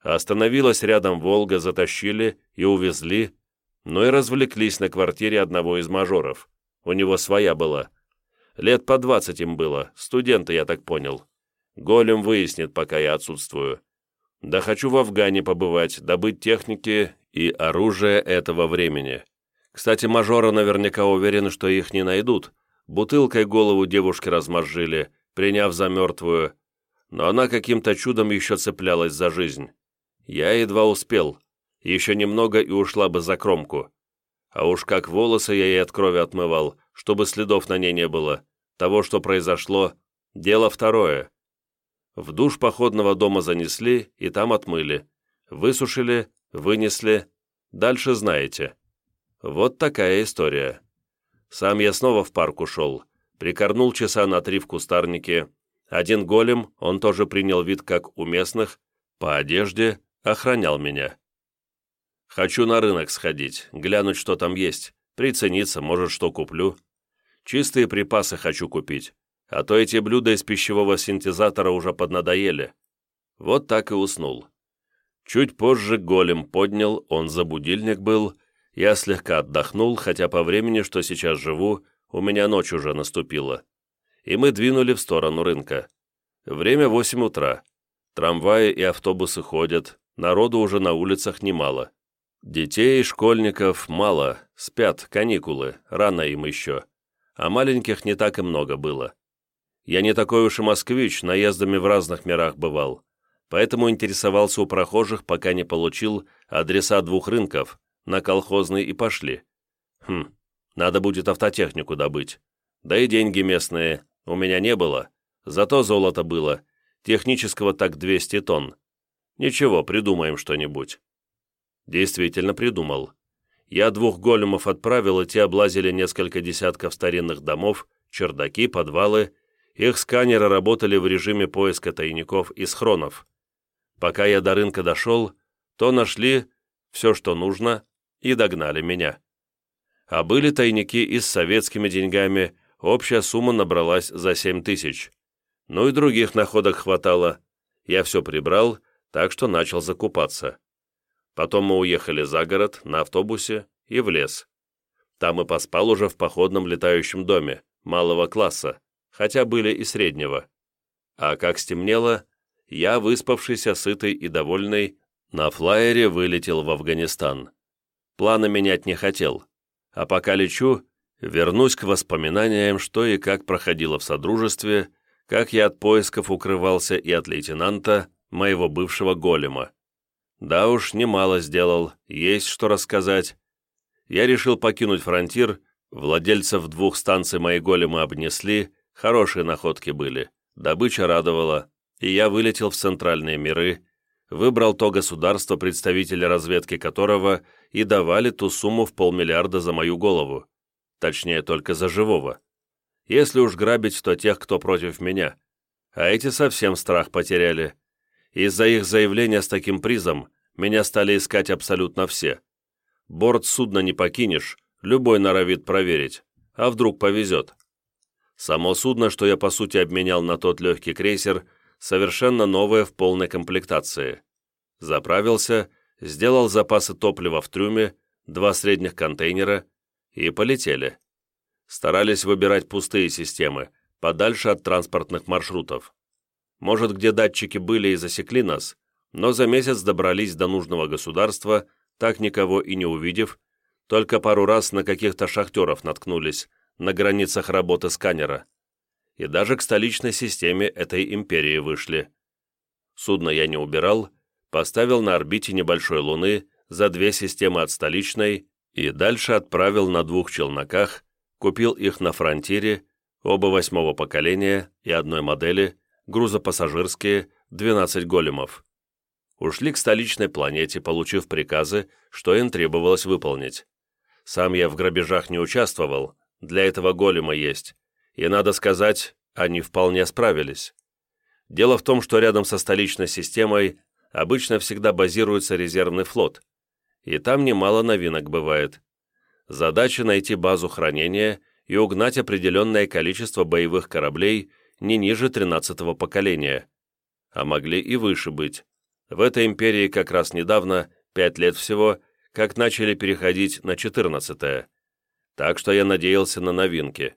Остановилась рядом Волга, затащили и увезли, но и развлеклись на квартире одного из мажоров. У него своя была. Лет по двадцать им было, студенты, я так понял. Голем выяснит, пока я отсутствую. Да хочу в Афгане побывать, добыть техники и оружие этого времени. Кстати, мажоры наверняка уверены, что их не найдут. Бутылкой голову девушки размозжили, приняв за мертвую. Но она каким-то чудом еще цеплялась за жизнь. Я едва успел, еще немного и ушла бы за кромку. А уж как волосы я ей от крови отмывал, чтобы следов на ней не было. Того, что произошло, дело второе. В душ походного дома занесли и там отмыли. Высушили, вынесли. Дальше знаете. Вот такая история. Сам я снова в парк ушел. Прикорнул часа на три в кустарнике. Один голем, он тоже принял вид как у местных, по одежде, охранял меня. Хочу на рынок сходить, глянуть, что там есть, прицениться, может, что куплю. Чистые припасы хочу купить, а то эти блюда из пищевого синтезатора уже поднадоели. Вот так и уснул. Чуть позже голем поднял, он за будильник был, я слегка отдохнул, хотя по времени, что сейчас живу, у меня ночь уже наступила. И мы двинули в сторону рынка. Время восемь утра. Трамваи и автобусы ходят, народу уже на улицах немало. Детей и школьников мало, спят, каникулы, рано им еще. А маленьких не так и много было. Я не такой уж и москвич, наездами в разных мирах бывал. Поэтому интересовался у прохожих, пока не получил адреса двух рынков, на колхозный и пошли. Хм, надо будет автотехнику добыть. Да и деньги местные у меня не было, зато золото было, технического так 200 тонн. Ничего, придумаем что-нибудь. Действительно придумал. Я двух големов отправил, и те облазили несколько десятков старинных домов, чердаки, подвалы. Их сканеры работали в режиме поиска тайников и схронов. Пока я до рынка дошел, то нашли все, что нужно, и догнали меня. А были тайники и с советскими деньгами, общая сумма набралась за 7 тысяч. Ну и других находок хватало. Я все прибрал, так что начал закупаться. Потом мы уехали за город, на автобусе и в лес. Там и поспал уже в походном летающем доме, малого класса, хотя были и среднего. А как стемнело, я, выспавшийся, сытый и довольный, на флайере вылетел в Афганистан. Планы менять не хотел. А пока лечу, вернусь к воспоминаниям, что и как проходило в Содружестве, как я от поисков укрывался и от лейтенанта, моего бывшего голема. Да уж, немало сделал, есть что рассказать. Я решил покинуть фронтир, владельцев двух станций мои големы обнесли, хорошие находки были, добыча радовала, и я вылетел в центральные миры, выбрал то государство, представители разведки которого и давали ту сумму в полмиллиарда за мою голову, точнее, только за живого. Если уж грабить, то тех, кто против меня. А эти совсем страх потеряли. Из-за их заявления с таким призом меня стали искать абсолютно все. Борт судна не покинешь, любой норовит проверить, а вдруг повезет. Само судно, что я по сути обменял на тот легкий крейсер, совершенно новое в полной комплектации. Заправился, сделал запасы топлива в трюме, два средних контейнера и полетели. Старались выбирать пустые системы, подальше от транспортных маршрутов. Может, где датчики были и засекли нас, но за месяц добрались до нужного государства, так никого и не увидев, только пару раз на каких-то шахтеров наткнулись, на границах работы сканера. И даже к столичной системе этой империи вышли. Судно я не убирал, поставил на орбите небольшой Луны за две системы от столичной и дальше отправил на двух челноках, купил их на фронтире, оба восьмого поколения и одной модели, грузопассажирские, 12 големов. Ушли к столичной планете, получив приказы, что им требовалось выполнить. Сам я в грабежах не участвовал, для этого голема есть, и, надо сказать, они вполне справились. Дело в том, что рядом со столичной системой обычно всегда базируется резервный флот, и там немало новинок бывает. Задача найти базу хранения и угнать определенное количество боевых кораблей не ниже 13-го поколения, а могли и выше быть. В этой империи как раз недавно, пять лет всего, как начали переходить на 14-е. Так что я надеялся на новинки.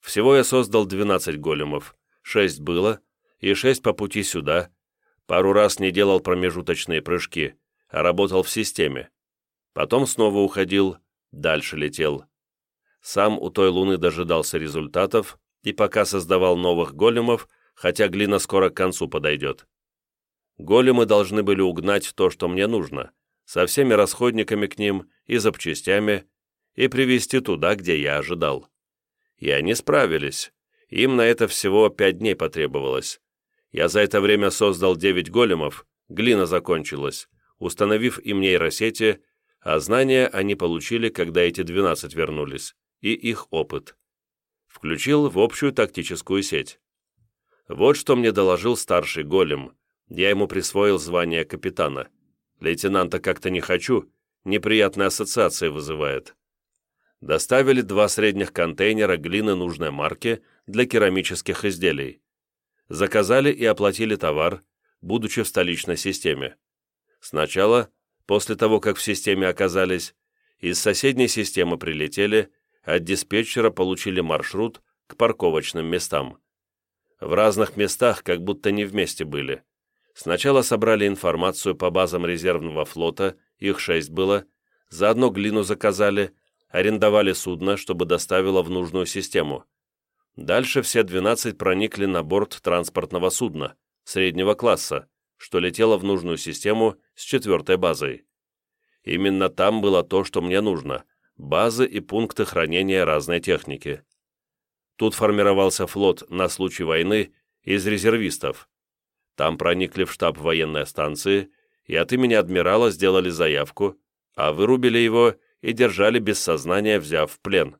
Всего я создал 12 големов, 6 было, и 6 по пути сюда. Пару раз не делал промежуточные прыжки, а работал в системе. Потом снова уходил, дальше летел. Сам у той луны дожидался результатов, и пока создавал новых големов, хотя глина скоро к концу подойдет. Големы должны были угнать то, что мне нужно, со всеми расходниками к ним и запчастями, и привезти туда, где я ожидал. И они справились. Им на это всего пять дней потребовалось. Я за это время создал девять големов, глина закончилась, установив им нейросети, а знания они получили, когда эти двенадцать вернулись, и их опыт включил в общую тактическую сеть. Вот что мне доложил старший голем. Я ему присвоил звание капитана. Лейтенанта как-то не хочу, неприятные ассоциации вызывает. Доставили два средних контейнера глины нужной марки для керамических изделий. Заказали и оплатили товар, будучи в столичной системе. Сначала, после того, как в системе оказались, из соседней системы прилетели от диспетчера получили маршрут к парковочным местам. В разных местах как будто не вместе были. Сначала собрали информацию по базам резервного флота, их шесть было, заодно глину заказали, арендовали судно, чтобы доставило в нужную систему. Дальше все 12 проникли на борт транспортного судна, среднего класса, что летело в нужную систему с четвертой базой. Именно там было то, что мне нужно – базы и пункты хранения разной техники. Тут формировался флот на случай войны из резервистов. Там проникли в штаб военной станции и от имени адмирала сделали заявку, а вырубили его и держали без сознания, взяв в плен.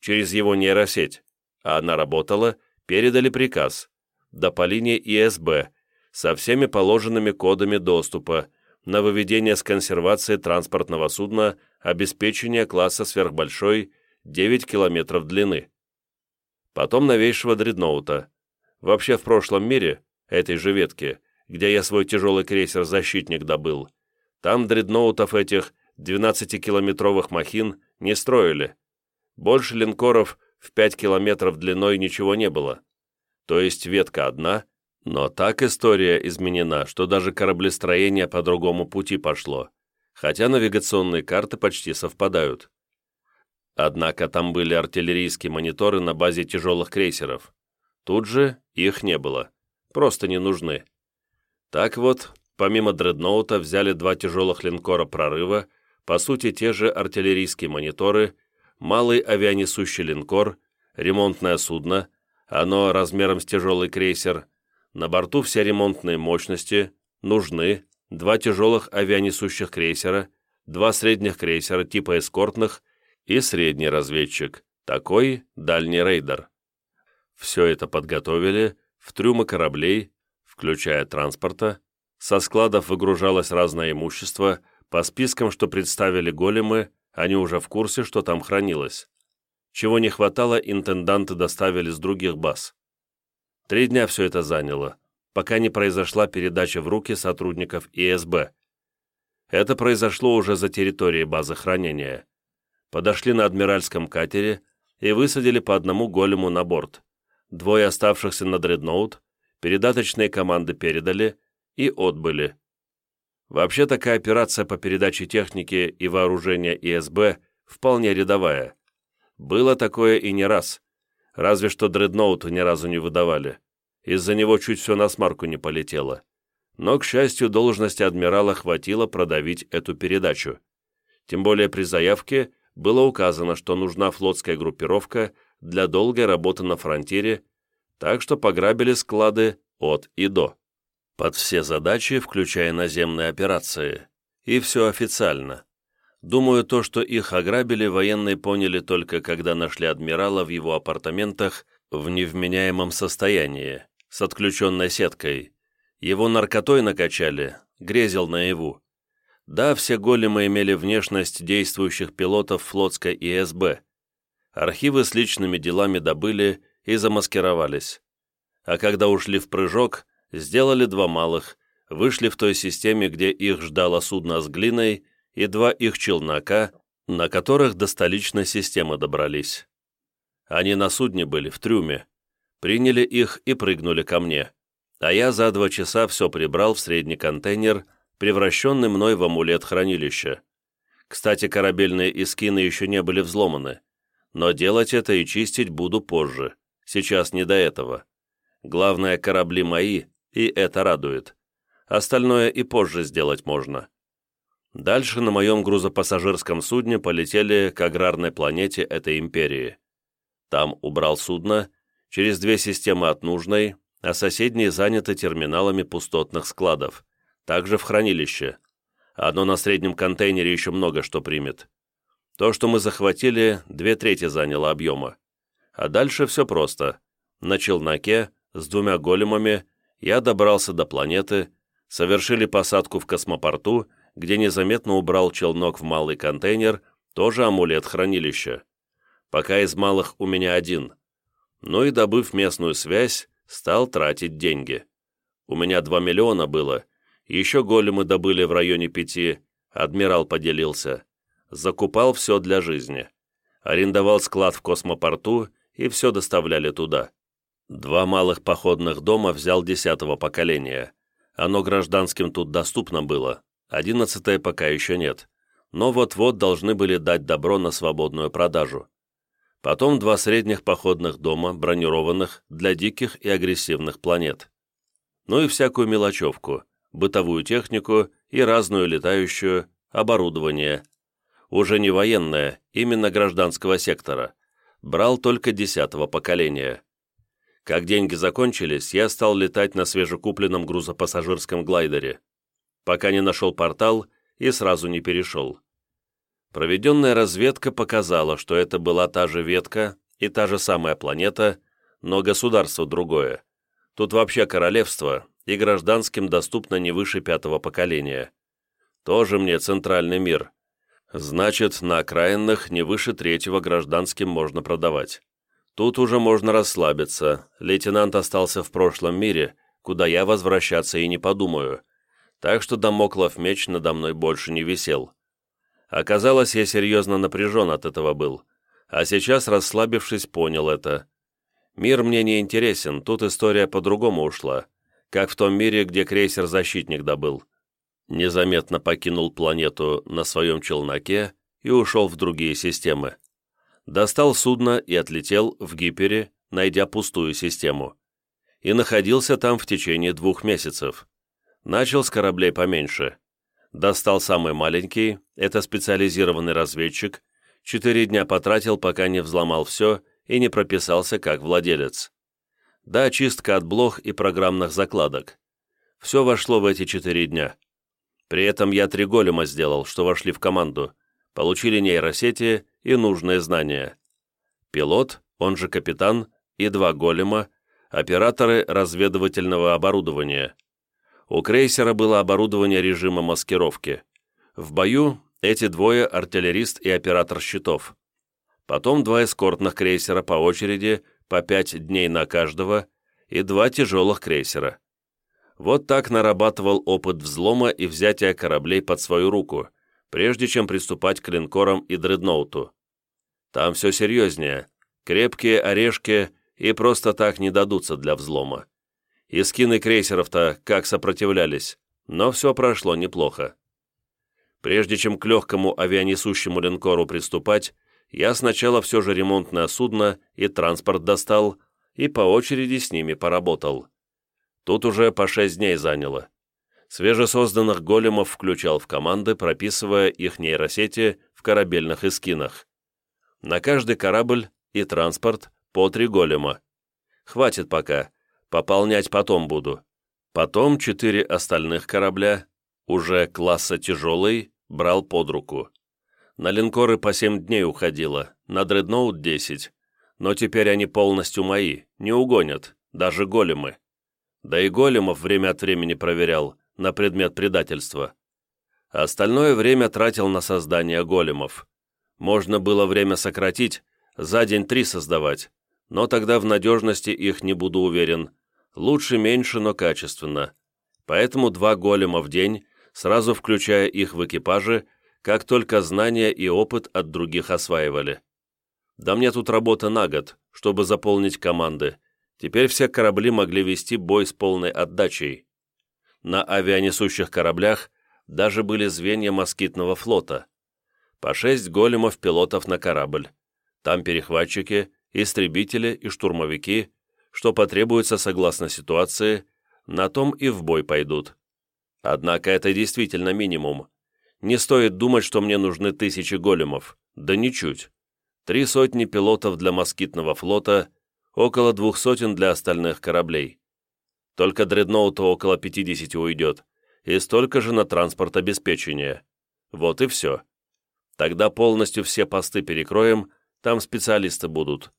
Через его нейросеть, а она работала, передали приказ, да по линии ИСБ, со всеми положенными кодами доступа, на выведение с консервации транспортного судна обеспечения класса сверхбольшой 9 километров длины. Потом новейшего дредноута. Вообще в прошлом мире, этой же ветке, где я свой тяжелый крейсер «Защитник» добыл, там дредноутов этих 12-километровых махин не строили. Больше линкоров в 5 километров длиной ничего не было. То есть ветка одна, но так история изменена, что даже кораблестроение по другому пути пошло, хотя навигационные карты почти совпадают. Однако там были артиллерийские мониторы на базе тяжелых крейсеров. Тут же их не было, просто не нужны. Так вот, помимо дредноута взяли два тяжелых линкора прорыва, по сути те же артиллерийские мониторы, малый авианесущий линкор, ремонтное судно, оно размером с тяжелый крейсер – на борту все ремонтные мощности нужны, два тяжелых авианесущих крейсера, два средних крейсера типа эскортных и средний разведчик, такой дальний рейдер. Все это подготовили в трюмы кораблей, включая транспорта, со складов выгружалось разное имущество, по спискам, что представили големы, они уже в курсе, что там хранилось. Чего не хватало, интенданты доставили с других баз. Три дня все это заняло, пока не произошла передача в руки сотрудников ИСБ. Это произошло уже за территорией базы хранения. Подошли на адмиральском катере и высадили по одному голему на борт. Двое оставшихся на дредноут, передаточные команды передали и отбыли. Вообще такая операция по передаче техники и вооружения ИСБ вполне рядовая. Было такое и не раз, Разве что дредноут ни разу не выдавали. Из-за него чуть все на смарку не полетело. Но, к счастью, должности адмирала хватило продавить эту передачу. Тем более при заявке было указано, что нужна флотская группировка для долгой работы на фронтире, так что пограбили склады от и до. Под все задачи, включая наземные операции. И все официально. Думаю, то, что их ограбили, военные поняли только, когда нашли адмирала в его апартаментах в невменяемом состоянии, с отключенной сеткой. Его наркотой накачали, грезил наяву. Да, все големы имели внешность действующих пилотов флотской ИСБ. Архивы с личными делами добыли и замаскировались. А когда ушли в прыжок, сделали два малых, вышли в той системе, где их ждало судно с глиной, и два их челнока, на которых до столичной системы добрались. Они на судне были, в трюме. Приняли их и прыгнули ко мне. А я за два часа все прибрал в средний контейнер, превращенный мной в амулет хранилища. Кстати, корабельные искины еще не были взломаны. Но делать это и чистить буду позже. Сейчас не до этого. Главное, корабли мои, и это радует. Остальное и позже сделать можно. Дальше на моем грузопассажирском судне полетели к аграрной планете этой империи. Там убрал судно, через две системы от нужной, а соседние заняты терминалами пустотных складов, также в хранилище. Оно на среднем контейнере еще много что примет. То, что мы захватили, две трети заняло объема. А дальше все просто. На челноке, с двумя големами, я добрался до планеты, совершили посадку в космопорту где незаметно убрал челнок в малый контейнер, тоже амулет хранилища. Пока из малых у меня один. Ну и добыв местную связь, стал тратить деньги. У меня 2 миллиона было, еще големы добыли в районе пяти, адмирал поделился. Закупал все для жизни. Арендовал склад в космопорту и все доставляли туда. Два малых походных дома взял десятого поколения. Оно гражданским тут доступно было, Одиннадцатое пока еще нет, но вот-вот должны были дать добро на свободную продажу. Потом два средних походных дома, бронированных, для диких и агрессивных планет. Ну и всякую мелочевку, бытовую технику и разную летающую, оборудование. Уже не военное, именно гражданского сектора. Брал только десятого поколения. Как деньги закончились, я стал летать на свежекупленном грузопассажирском глайдере. Пока не нашел портал и сразу не перешел. Проведенная разведка показала, что это была та же ветка и та же самая планета, но государство другое. Тут вообще королевство, и гражданским доступно не выше пятого поколения. Тоже мне центральный мир. Значит, на окраинных не выше третьего гражданским можно продавать. Тут уже можно расслабиться. Лейтенант остался в прошлом мире, куда я возвращаться и не подумаю. Так что домоклов меч надо мной больше не висел. Оказалось, я серьезно напряжен от этого был. А сейчас, расслабившись, понял это. Мир мне не интересен, тут история по-другому ушла. Как в том мире, где крейсер-защитник добыл. Незаметно покинул планету на своем челноке и ушел в другие системы достал судно и отлетел в Гипере, найдя пустую систему. И находился там в течение двух месяцев. Начал с кораблей поменьше. Достал самый маленький, это специализированный разведчик, четыре дня потратил, пока не взломал все и не прописался как владелец. Да, чистка от блох и программных закладок. Все вошло в эти четыре дня. При этом я три голема сделал, что вошли в команду, получили нейросети и нужные знания. Пилот, он же капитан, и два голема, операторы разведывательного оборудования. У крейсера было оборудование режима маскировки. В бою эти двое артиллерист и оператор щитов. Потом два эскортных крейсера по очереди, по пять дней на каждого, и два тяжелых крейсера. Вот так нарабатывал опыт взлома и взятия кораблей под свою руку – прежде чем приступать к линкорам и дредноуту. Там все серьезнее. Крепкие орешки и просто так не дадутся для взлома. И скины крейсеров-то как сопротивлялись, но все прошло неплохо. Прежде чем к легкому авианесущему линкору приступать, я сначала все же ремонтное судно и транспорт достал, и по очереди с ними поработал. Тут уже по шесть дней заняло свежесозданных големов включал в команды, прописывая их нейросети в корабельных эскинах. На каждый корабль и транспорт по три голема. Хватит пока, пополнять потом буду. Потом четыре остальных корабля, уже класса тяжелый, брал под руку. На линкоры по семь дней уходило, на дредноут десять. Но теперь они полностью мои, не угонят, даже големы. Да и големов время от времени проверял, на предмет предательства. Остальное время тратил на создание големов. Можно было время сократить, за день три создавать, но тогда в надежности их не буду уверен. Лучше меньше, но качественно. Поэтому два голема в день, сразу включая их в экипажи, как только знания и опыт от других осваивали. Да мне тут работа на год, чтобы заполнить команды. Теперь все корабли могли вести бой с полной отдачей. На авианесущих кораблях даже были звенья москитного флота. По шесть големов-пилотов на корабль. Там перехватчики, истребители и штурмовики, что потребуется согласно ситуации, на том и в бой пойдут. Однако это действительно минимум. Не стоит думать, что мне нужны тысячи големов. Да ничуть. Три сотни пилотов для москитного флота, около двух сотен для остальных кораблей. Только дредноута около 50 уйдет, и столько же на транспорт обеспечения. Вот и все. Тогда полностью все посты перекроем, там специалисты будут.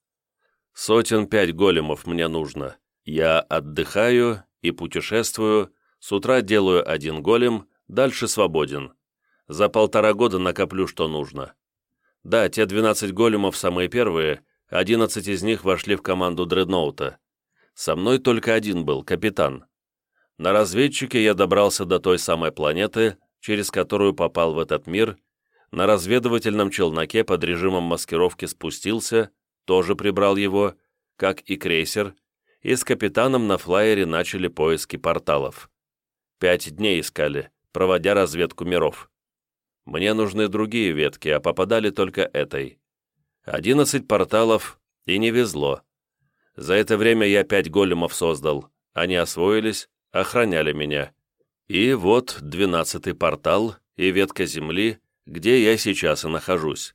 Сотен пять големов мне нужно. Я отдыхаю и путешествую, с утра делаю один голем, дальше свободен. За полтора года накоплю, что нужно. Да, те 12 големов самые первые, 11 из них вошли в команду дредноута. Со мной только один был, капитан. На разведчике я добрался до той самой планеты, через которую попал в этот мир, на разведывательном челноке под режимом маскировки спустился, тоже прибрал его, как и крейсер, и с капитаном на флайере начали поиски порталов. Пять дней искали, проводя разведку миров. Мне нужны другие ветки, а попадали только этой. Одиннадцать порталов, и не везло. За это время я пять големов создал. Они освоились, охраняли меня. И вот двенадцатый портал, и ветка земли, где я сейчас и нахожусь.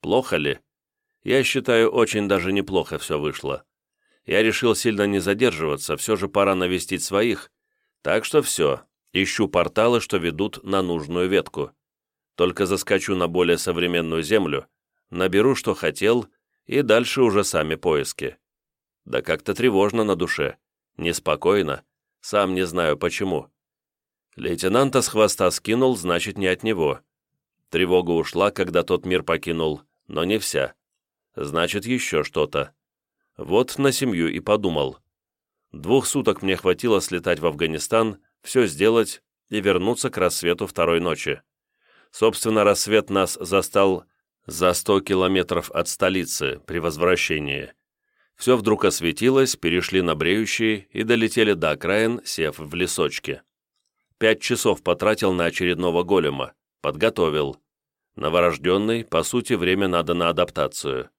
Плохо ли? Я считаю, очень даже неплохо все вышло. Я решил сильно не задерживаться, все же пора навестить своих. Так что все, ищу порталы, что ведут на нужную ветку. Только заскочу на более современную землю, наберу, что хотел, и дальше уже сами поиски. Да как-то тревожно на душе, неспокойно, сам не знаю почему. Лейтенанта с хвоста скинул, значит, не от него. Тревога ушла, когда тот мир покинул, но не вся. Значит, еще что-то. Вот на семью и подумал. Двух суток мне хватило слетать в Афганистан, все сделать и вернуться к рассвету второй ночи. Собственно, рассвет нас застал за сто километров от столицы при возвращении. Все вдруг осветилось, перешли на бреющие и долетели до окраин, сев в лесочке. Пять часов потратил на очередного голема, подготовил. Новорожденный, по сути, время надо на адаптацию.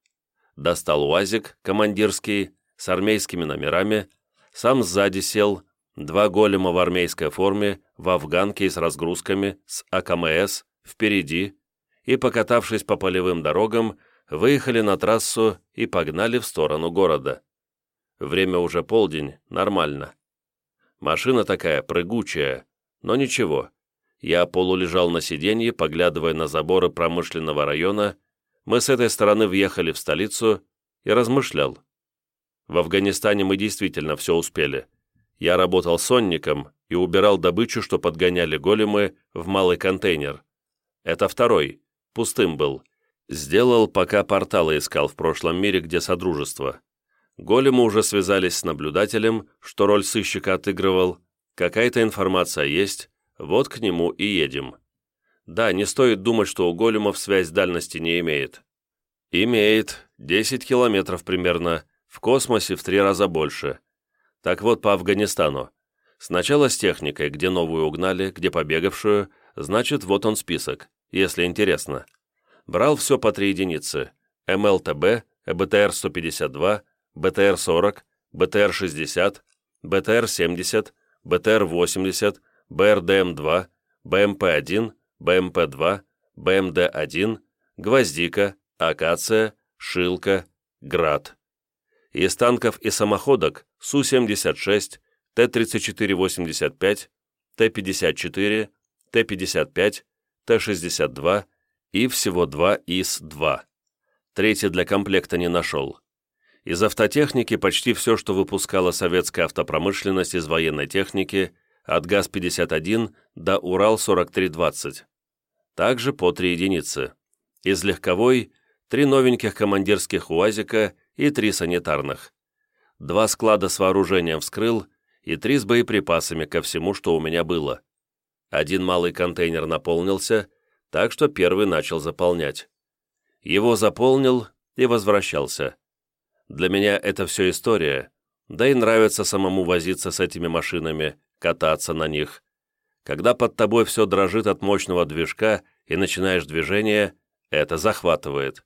Достал УАЗик, командирский, с армейскими номерами, сам сзади сел, два голема в армейской форме, в афганке и с разгрузками, с АКМС, впереди, и, покатавшись по полевым дорогам, выехали на трассу и погнали в сторону города. Время уже полдень, нормально. Машина такая прыгучая, но ничего. Я полулежал на сиденье, поглядывая на заборы промышленного района, мы с этой стороны въехали в столицу и размышлял. В Афганистане мы действительно все успели. Я работал сонником и убирал добычу, что подгоняли големы, в малый контейнер. Это второй, пустым был. Сделал, пока порталы искал в прошлом мире, где содружество. Големы уже связались с наблюдателем, что роль сыщика отыгрывал. Какая-то информация есть, вот к нему и едем. Да, не стоит думать, что у големов связь дальности не имеет. Имеет, 10 километров примерно, в космосе в три раза больше. Так вот, по Афганистану. Сначала с техникой, где новую угнали, где побегавшую, значит, вот он список, если интересно. Брал все по три единицы. МЛТБ, БТР-152, БТР-40, БТР-60, БТР-70, БТР-80, БРДМ-2, БМП-1, БМП-2, БМД-1, Гвоздика, Акация, Шилка, Град. Из танков и самоходок Су-76, Т-34-85, Т-54, Т-55, Т-62 и всего два ИС-2. Третий для комплекта не нашел. Из автотехники почти все, что выпускала советская автопромышленность из военной техники, от ГАЗ-51 до Урал-4320 также по три единицы. Из легковой – три новеньких командирских УАЗика и три санитарных. Два склада с вооружением вскрыл и три с боеприпасами ко всему, что у меня было. Один малый контейнер наполнился, так что первый начал заполнять. Его заполнил и возвращался. Для меня это все история, да и нравится самому возиться с этими машинами, кататься на них. Когда под тобой все дрожит от мощного движка и начинаешь движение, это захватывает.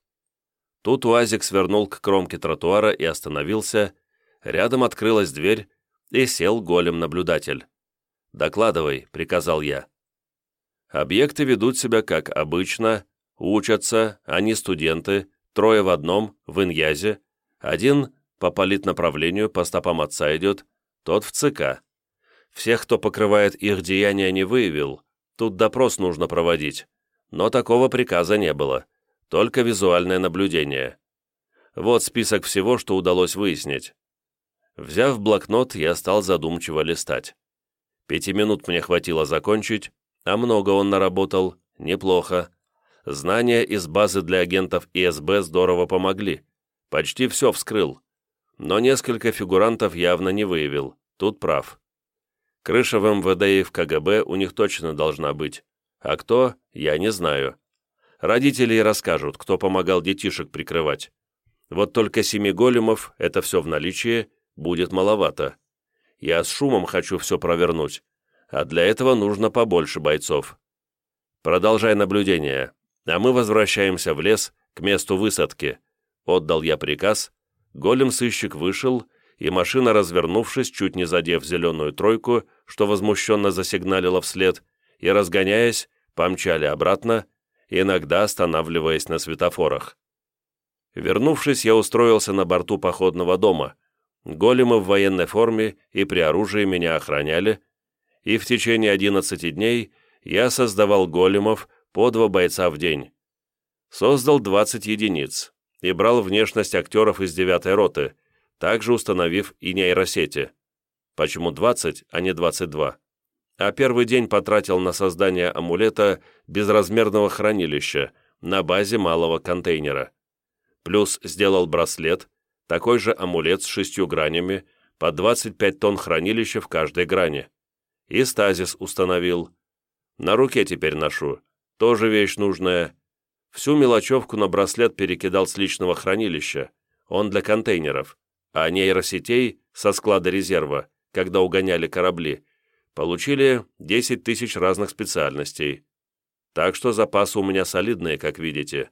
Тут УАЗик свернул к кромке тротуара и остановился. Рядом открылась дверь, и сел голем-наблюдатель. «Докладывай», — приказал я. Объекты ведут себя как обычно, учатся, они студенты, трое в одном, в Иньязе, один по политнаправлению, по стопам отца идет, тот в ЦК. Всех, кто покрывает их деяния, не выявил. Тут допрос нужно проводить. Но такого приказа не было. Только визуальное наблюдение. Вот список всего, что удалось выяснить. Взяв блокнот, я стал задумчиво листать. Пяти минут мне хватило закончить, а много он наработал, неплохо. Знания из базы для агентов ИСБ здорово помогли. Почти все вскрыл. Но несколько фигурантов явно не выявил. Тут прав. Крыша в МВД и в КГБ у них точно должна быть. А кто, я не знаю. Родители расскажут, кто помогал детишек прикрывать. Вот только семи големов, это все в наличии, будет маловато. Я с шумом хочу все провернуть, а для этого нужно побольше бойцов. Продолжай наблюдение, а мы возвращаемся в лес, к месту высадки. Отдал я приказ, голем-сыщик вышел и машина, развернувшись, чуть не задев зеленую тройку, что возмущенно засигналила вслед, и, разгоняясь, помчали обратно, иногда останавливаясь на светофорах. Вернувшись, я устроился на борту походного дома. Големы в военной форме и при оружии меня охраняли, и в течение 11 дней я создавал големов по два бойца в день. Создал 20 единиц и брал внешность актеров из 9 роты, также установив и нейросети. Почему 20, а не 22? А первый день потратил на создание амулета безразмерного хранилища на базе малого контейнера. Плюс сделал браслет, такой же амулет с шестью гранями, по 25 тонн хранилища в каждой грани. И стазис установил. На руке теперь ношу, тоже вещь нужная. Всю мелочевку на браслет перекидал с личного хранилища, он для контейнеров, а нейросетей со склада резерва, когда угоняли корабли, получили 10 тысяч разных специальностей. Так что запасы у меня солидные, как видите.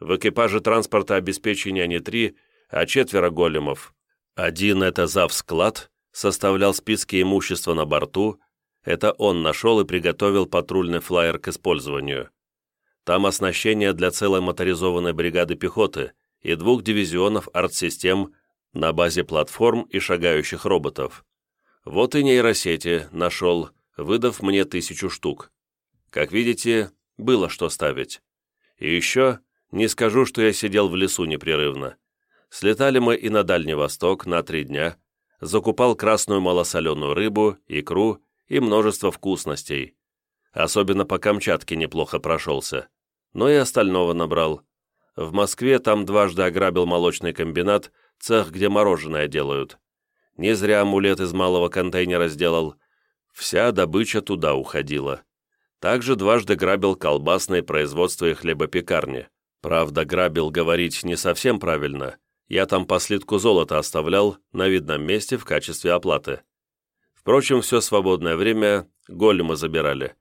В экипаже транспорта обеспечения не три, а четверо големов. Один — это зав-склад, составлял списки имущества на борту, это он нашел и приготовил патрульный флайер к использованию. Там оснащение для целой моторизованной бригады пехоты и двух дивизионов артсистем на базе платформ и шагающих роботов. Вот и нейросети нашел, выдав мне тысячу штук. Как видите, было что ставить. И еще не скажу, что я сидел в лесу непрерывно. Слетали мы и на Дальний Восток на три дня, закупал красную малосоленую рыбу, икру и множество вкусностей. Особенно по Камчатке неплохо прошелся. Но и остального набрал. В Москве там дважды ограбил молочный комбинат, цех, где мороженое делают. Не зря амулет из малого контейнера сделал. Вся добыча туда уходила. Также дважды грабил колбасные производства и хлебопекарни. Правда, грабил говорить не совсем правильно. Я там по слитку золота оставлял на видном месте в качестве оплаты. Впрочем, все свободное время големы забирали.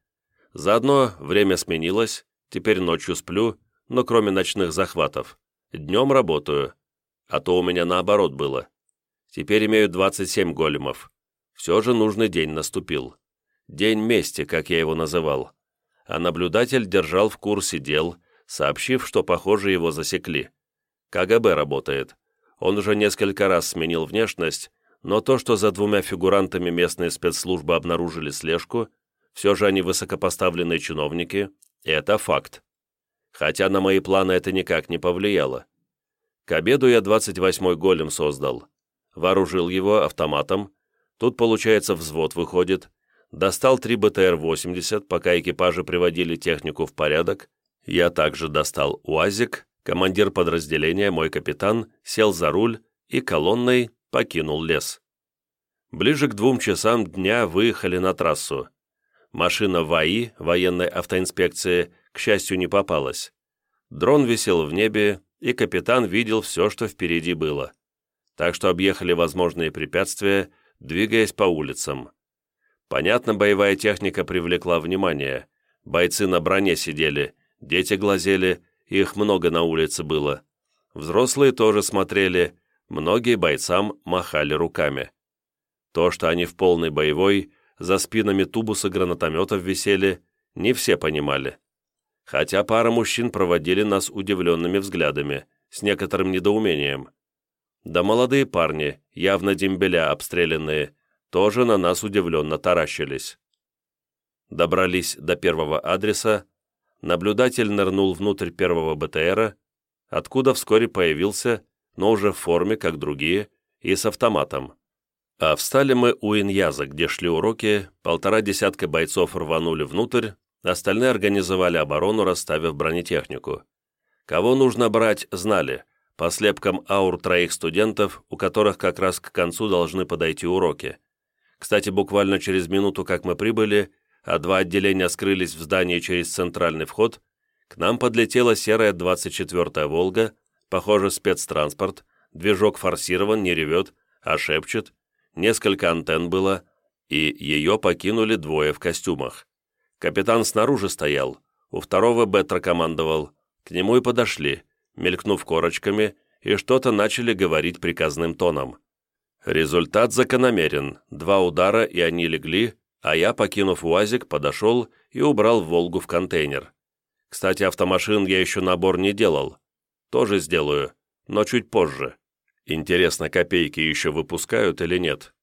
Заодно время сменилось, теперь ночью сплю, но кроме ночных захватов. Днем работаю. А то у меня наоборот было. Теперь имею 27 големов. Все же нужный день наступил. День мести, как я его называл. А наблюдатель держал в курсе дел, сообщив, что, похоже, его засекли. КГБ работает. Он уже несколько раз сменил внешность, но то, что за двумя фигурантами местные спецслужбы обнаружили слежку, все же они высокопоставленные чиновники, это факт. Хотя на мои планы это никак не повлияло. К обеду я 28-й голем создал. Вооружил его автоматом. Тут, получается, взвод выходит. Достал три БТР-80, пока экипажи приводили технику в порядок. Я также достал УАЗик, командир подразделения, мой капитан, сел за руль и колонной покинул лес. Ближе к двум часам дня выехали на трассу. Машина ВАИ, военной автоинспекции, к счастью, не попалась. Дрон висел в небе, и капитан видел все, что впереди было. Так что объехали возможные препятствия, двигаясь по улицам. Понятно, боевая техника привлекла внимание. Бойцы на броне сидели, дети глазели, их много на улице было. Взрослые тоже смотрели, многие бойцам махали руками. То, что они в полной боевой, за спинами тубусы гранатометов висели, не все понимали. Хотя пара мужчин проводили нас удивленными взглядами, с некоторым недоумением. Да молодые парни, явно дембеля обстрелянные, тоже на нас удивленно таращились. Добрались до первого адреса, наблюдатель нырнул внутрь первого БТРа, откуда вскоре появился, но уже в форме, как другие, и с автоматом. А встали мы у Иньяза, где шли уроки, полтора десятка бойцов рванули внутрь, остальные организовали оборону, расставив бронетехнику. Кого нужно брать, знали, по слепкам аур троих студентов, у которых как раз к концу должны подойти уроки. Кстати, буквально через минуту, как мы прибыли, а два отделения скрылись в здании через центральный вход, к нам подлетела серая 24-я «Волга», похоже, спецтранспорт, движок форсирован, не ревет, а шепчет, несколько антенн было, и ее покинули двое в костюмах. Капитан снаружи стоял, у второго Бетра командовал, к нему и подошли, мелькнув корочками, и что-то начали говорить приказным тоном. Результат закономерен, два удара, и они легли, а я, покинув УАЗик, подошел и убрал «Волгу» в контейнер. Кстати, автомашин я еще набор не делал. Тоже сделаю, но чуть позже. Интересно, копейки еще выпускают или нет?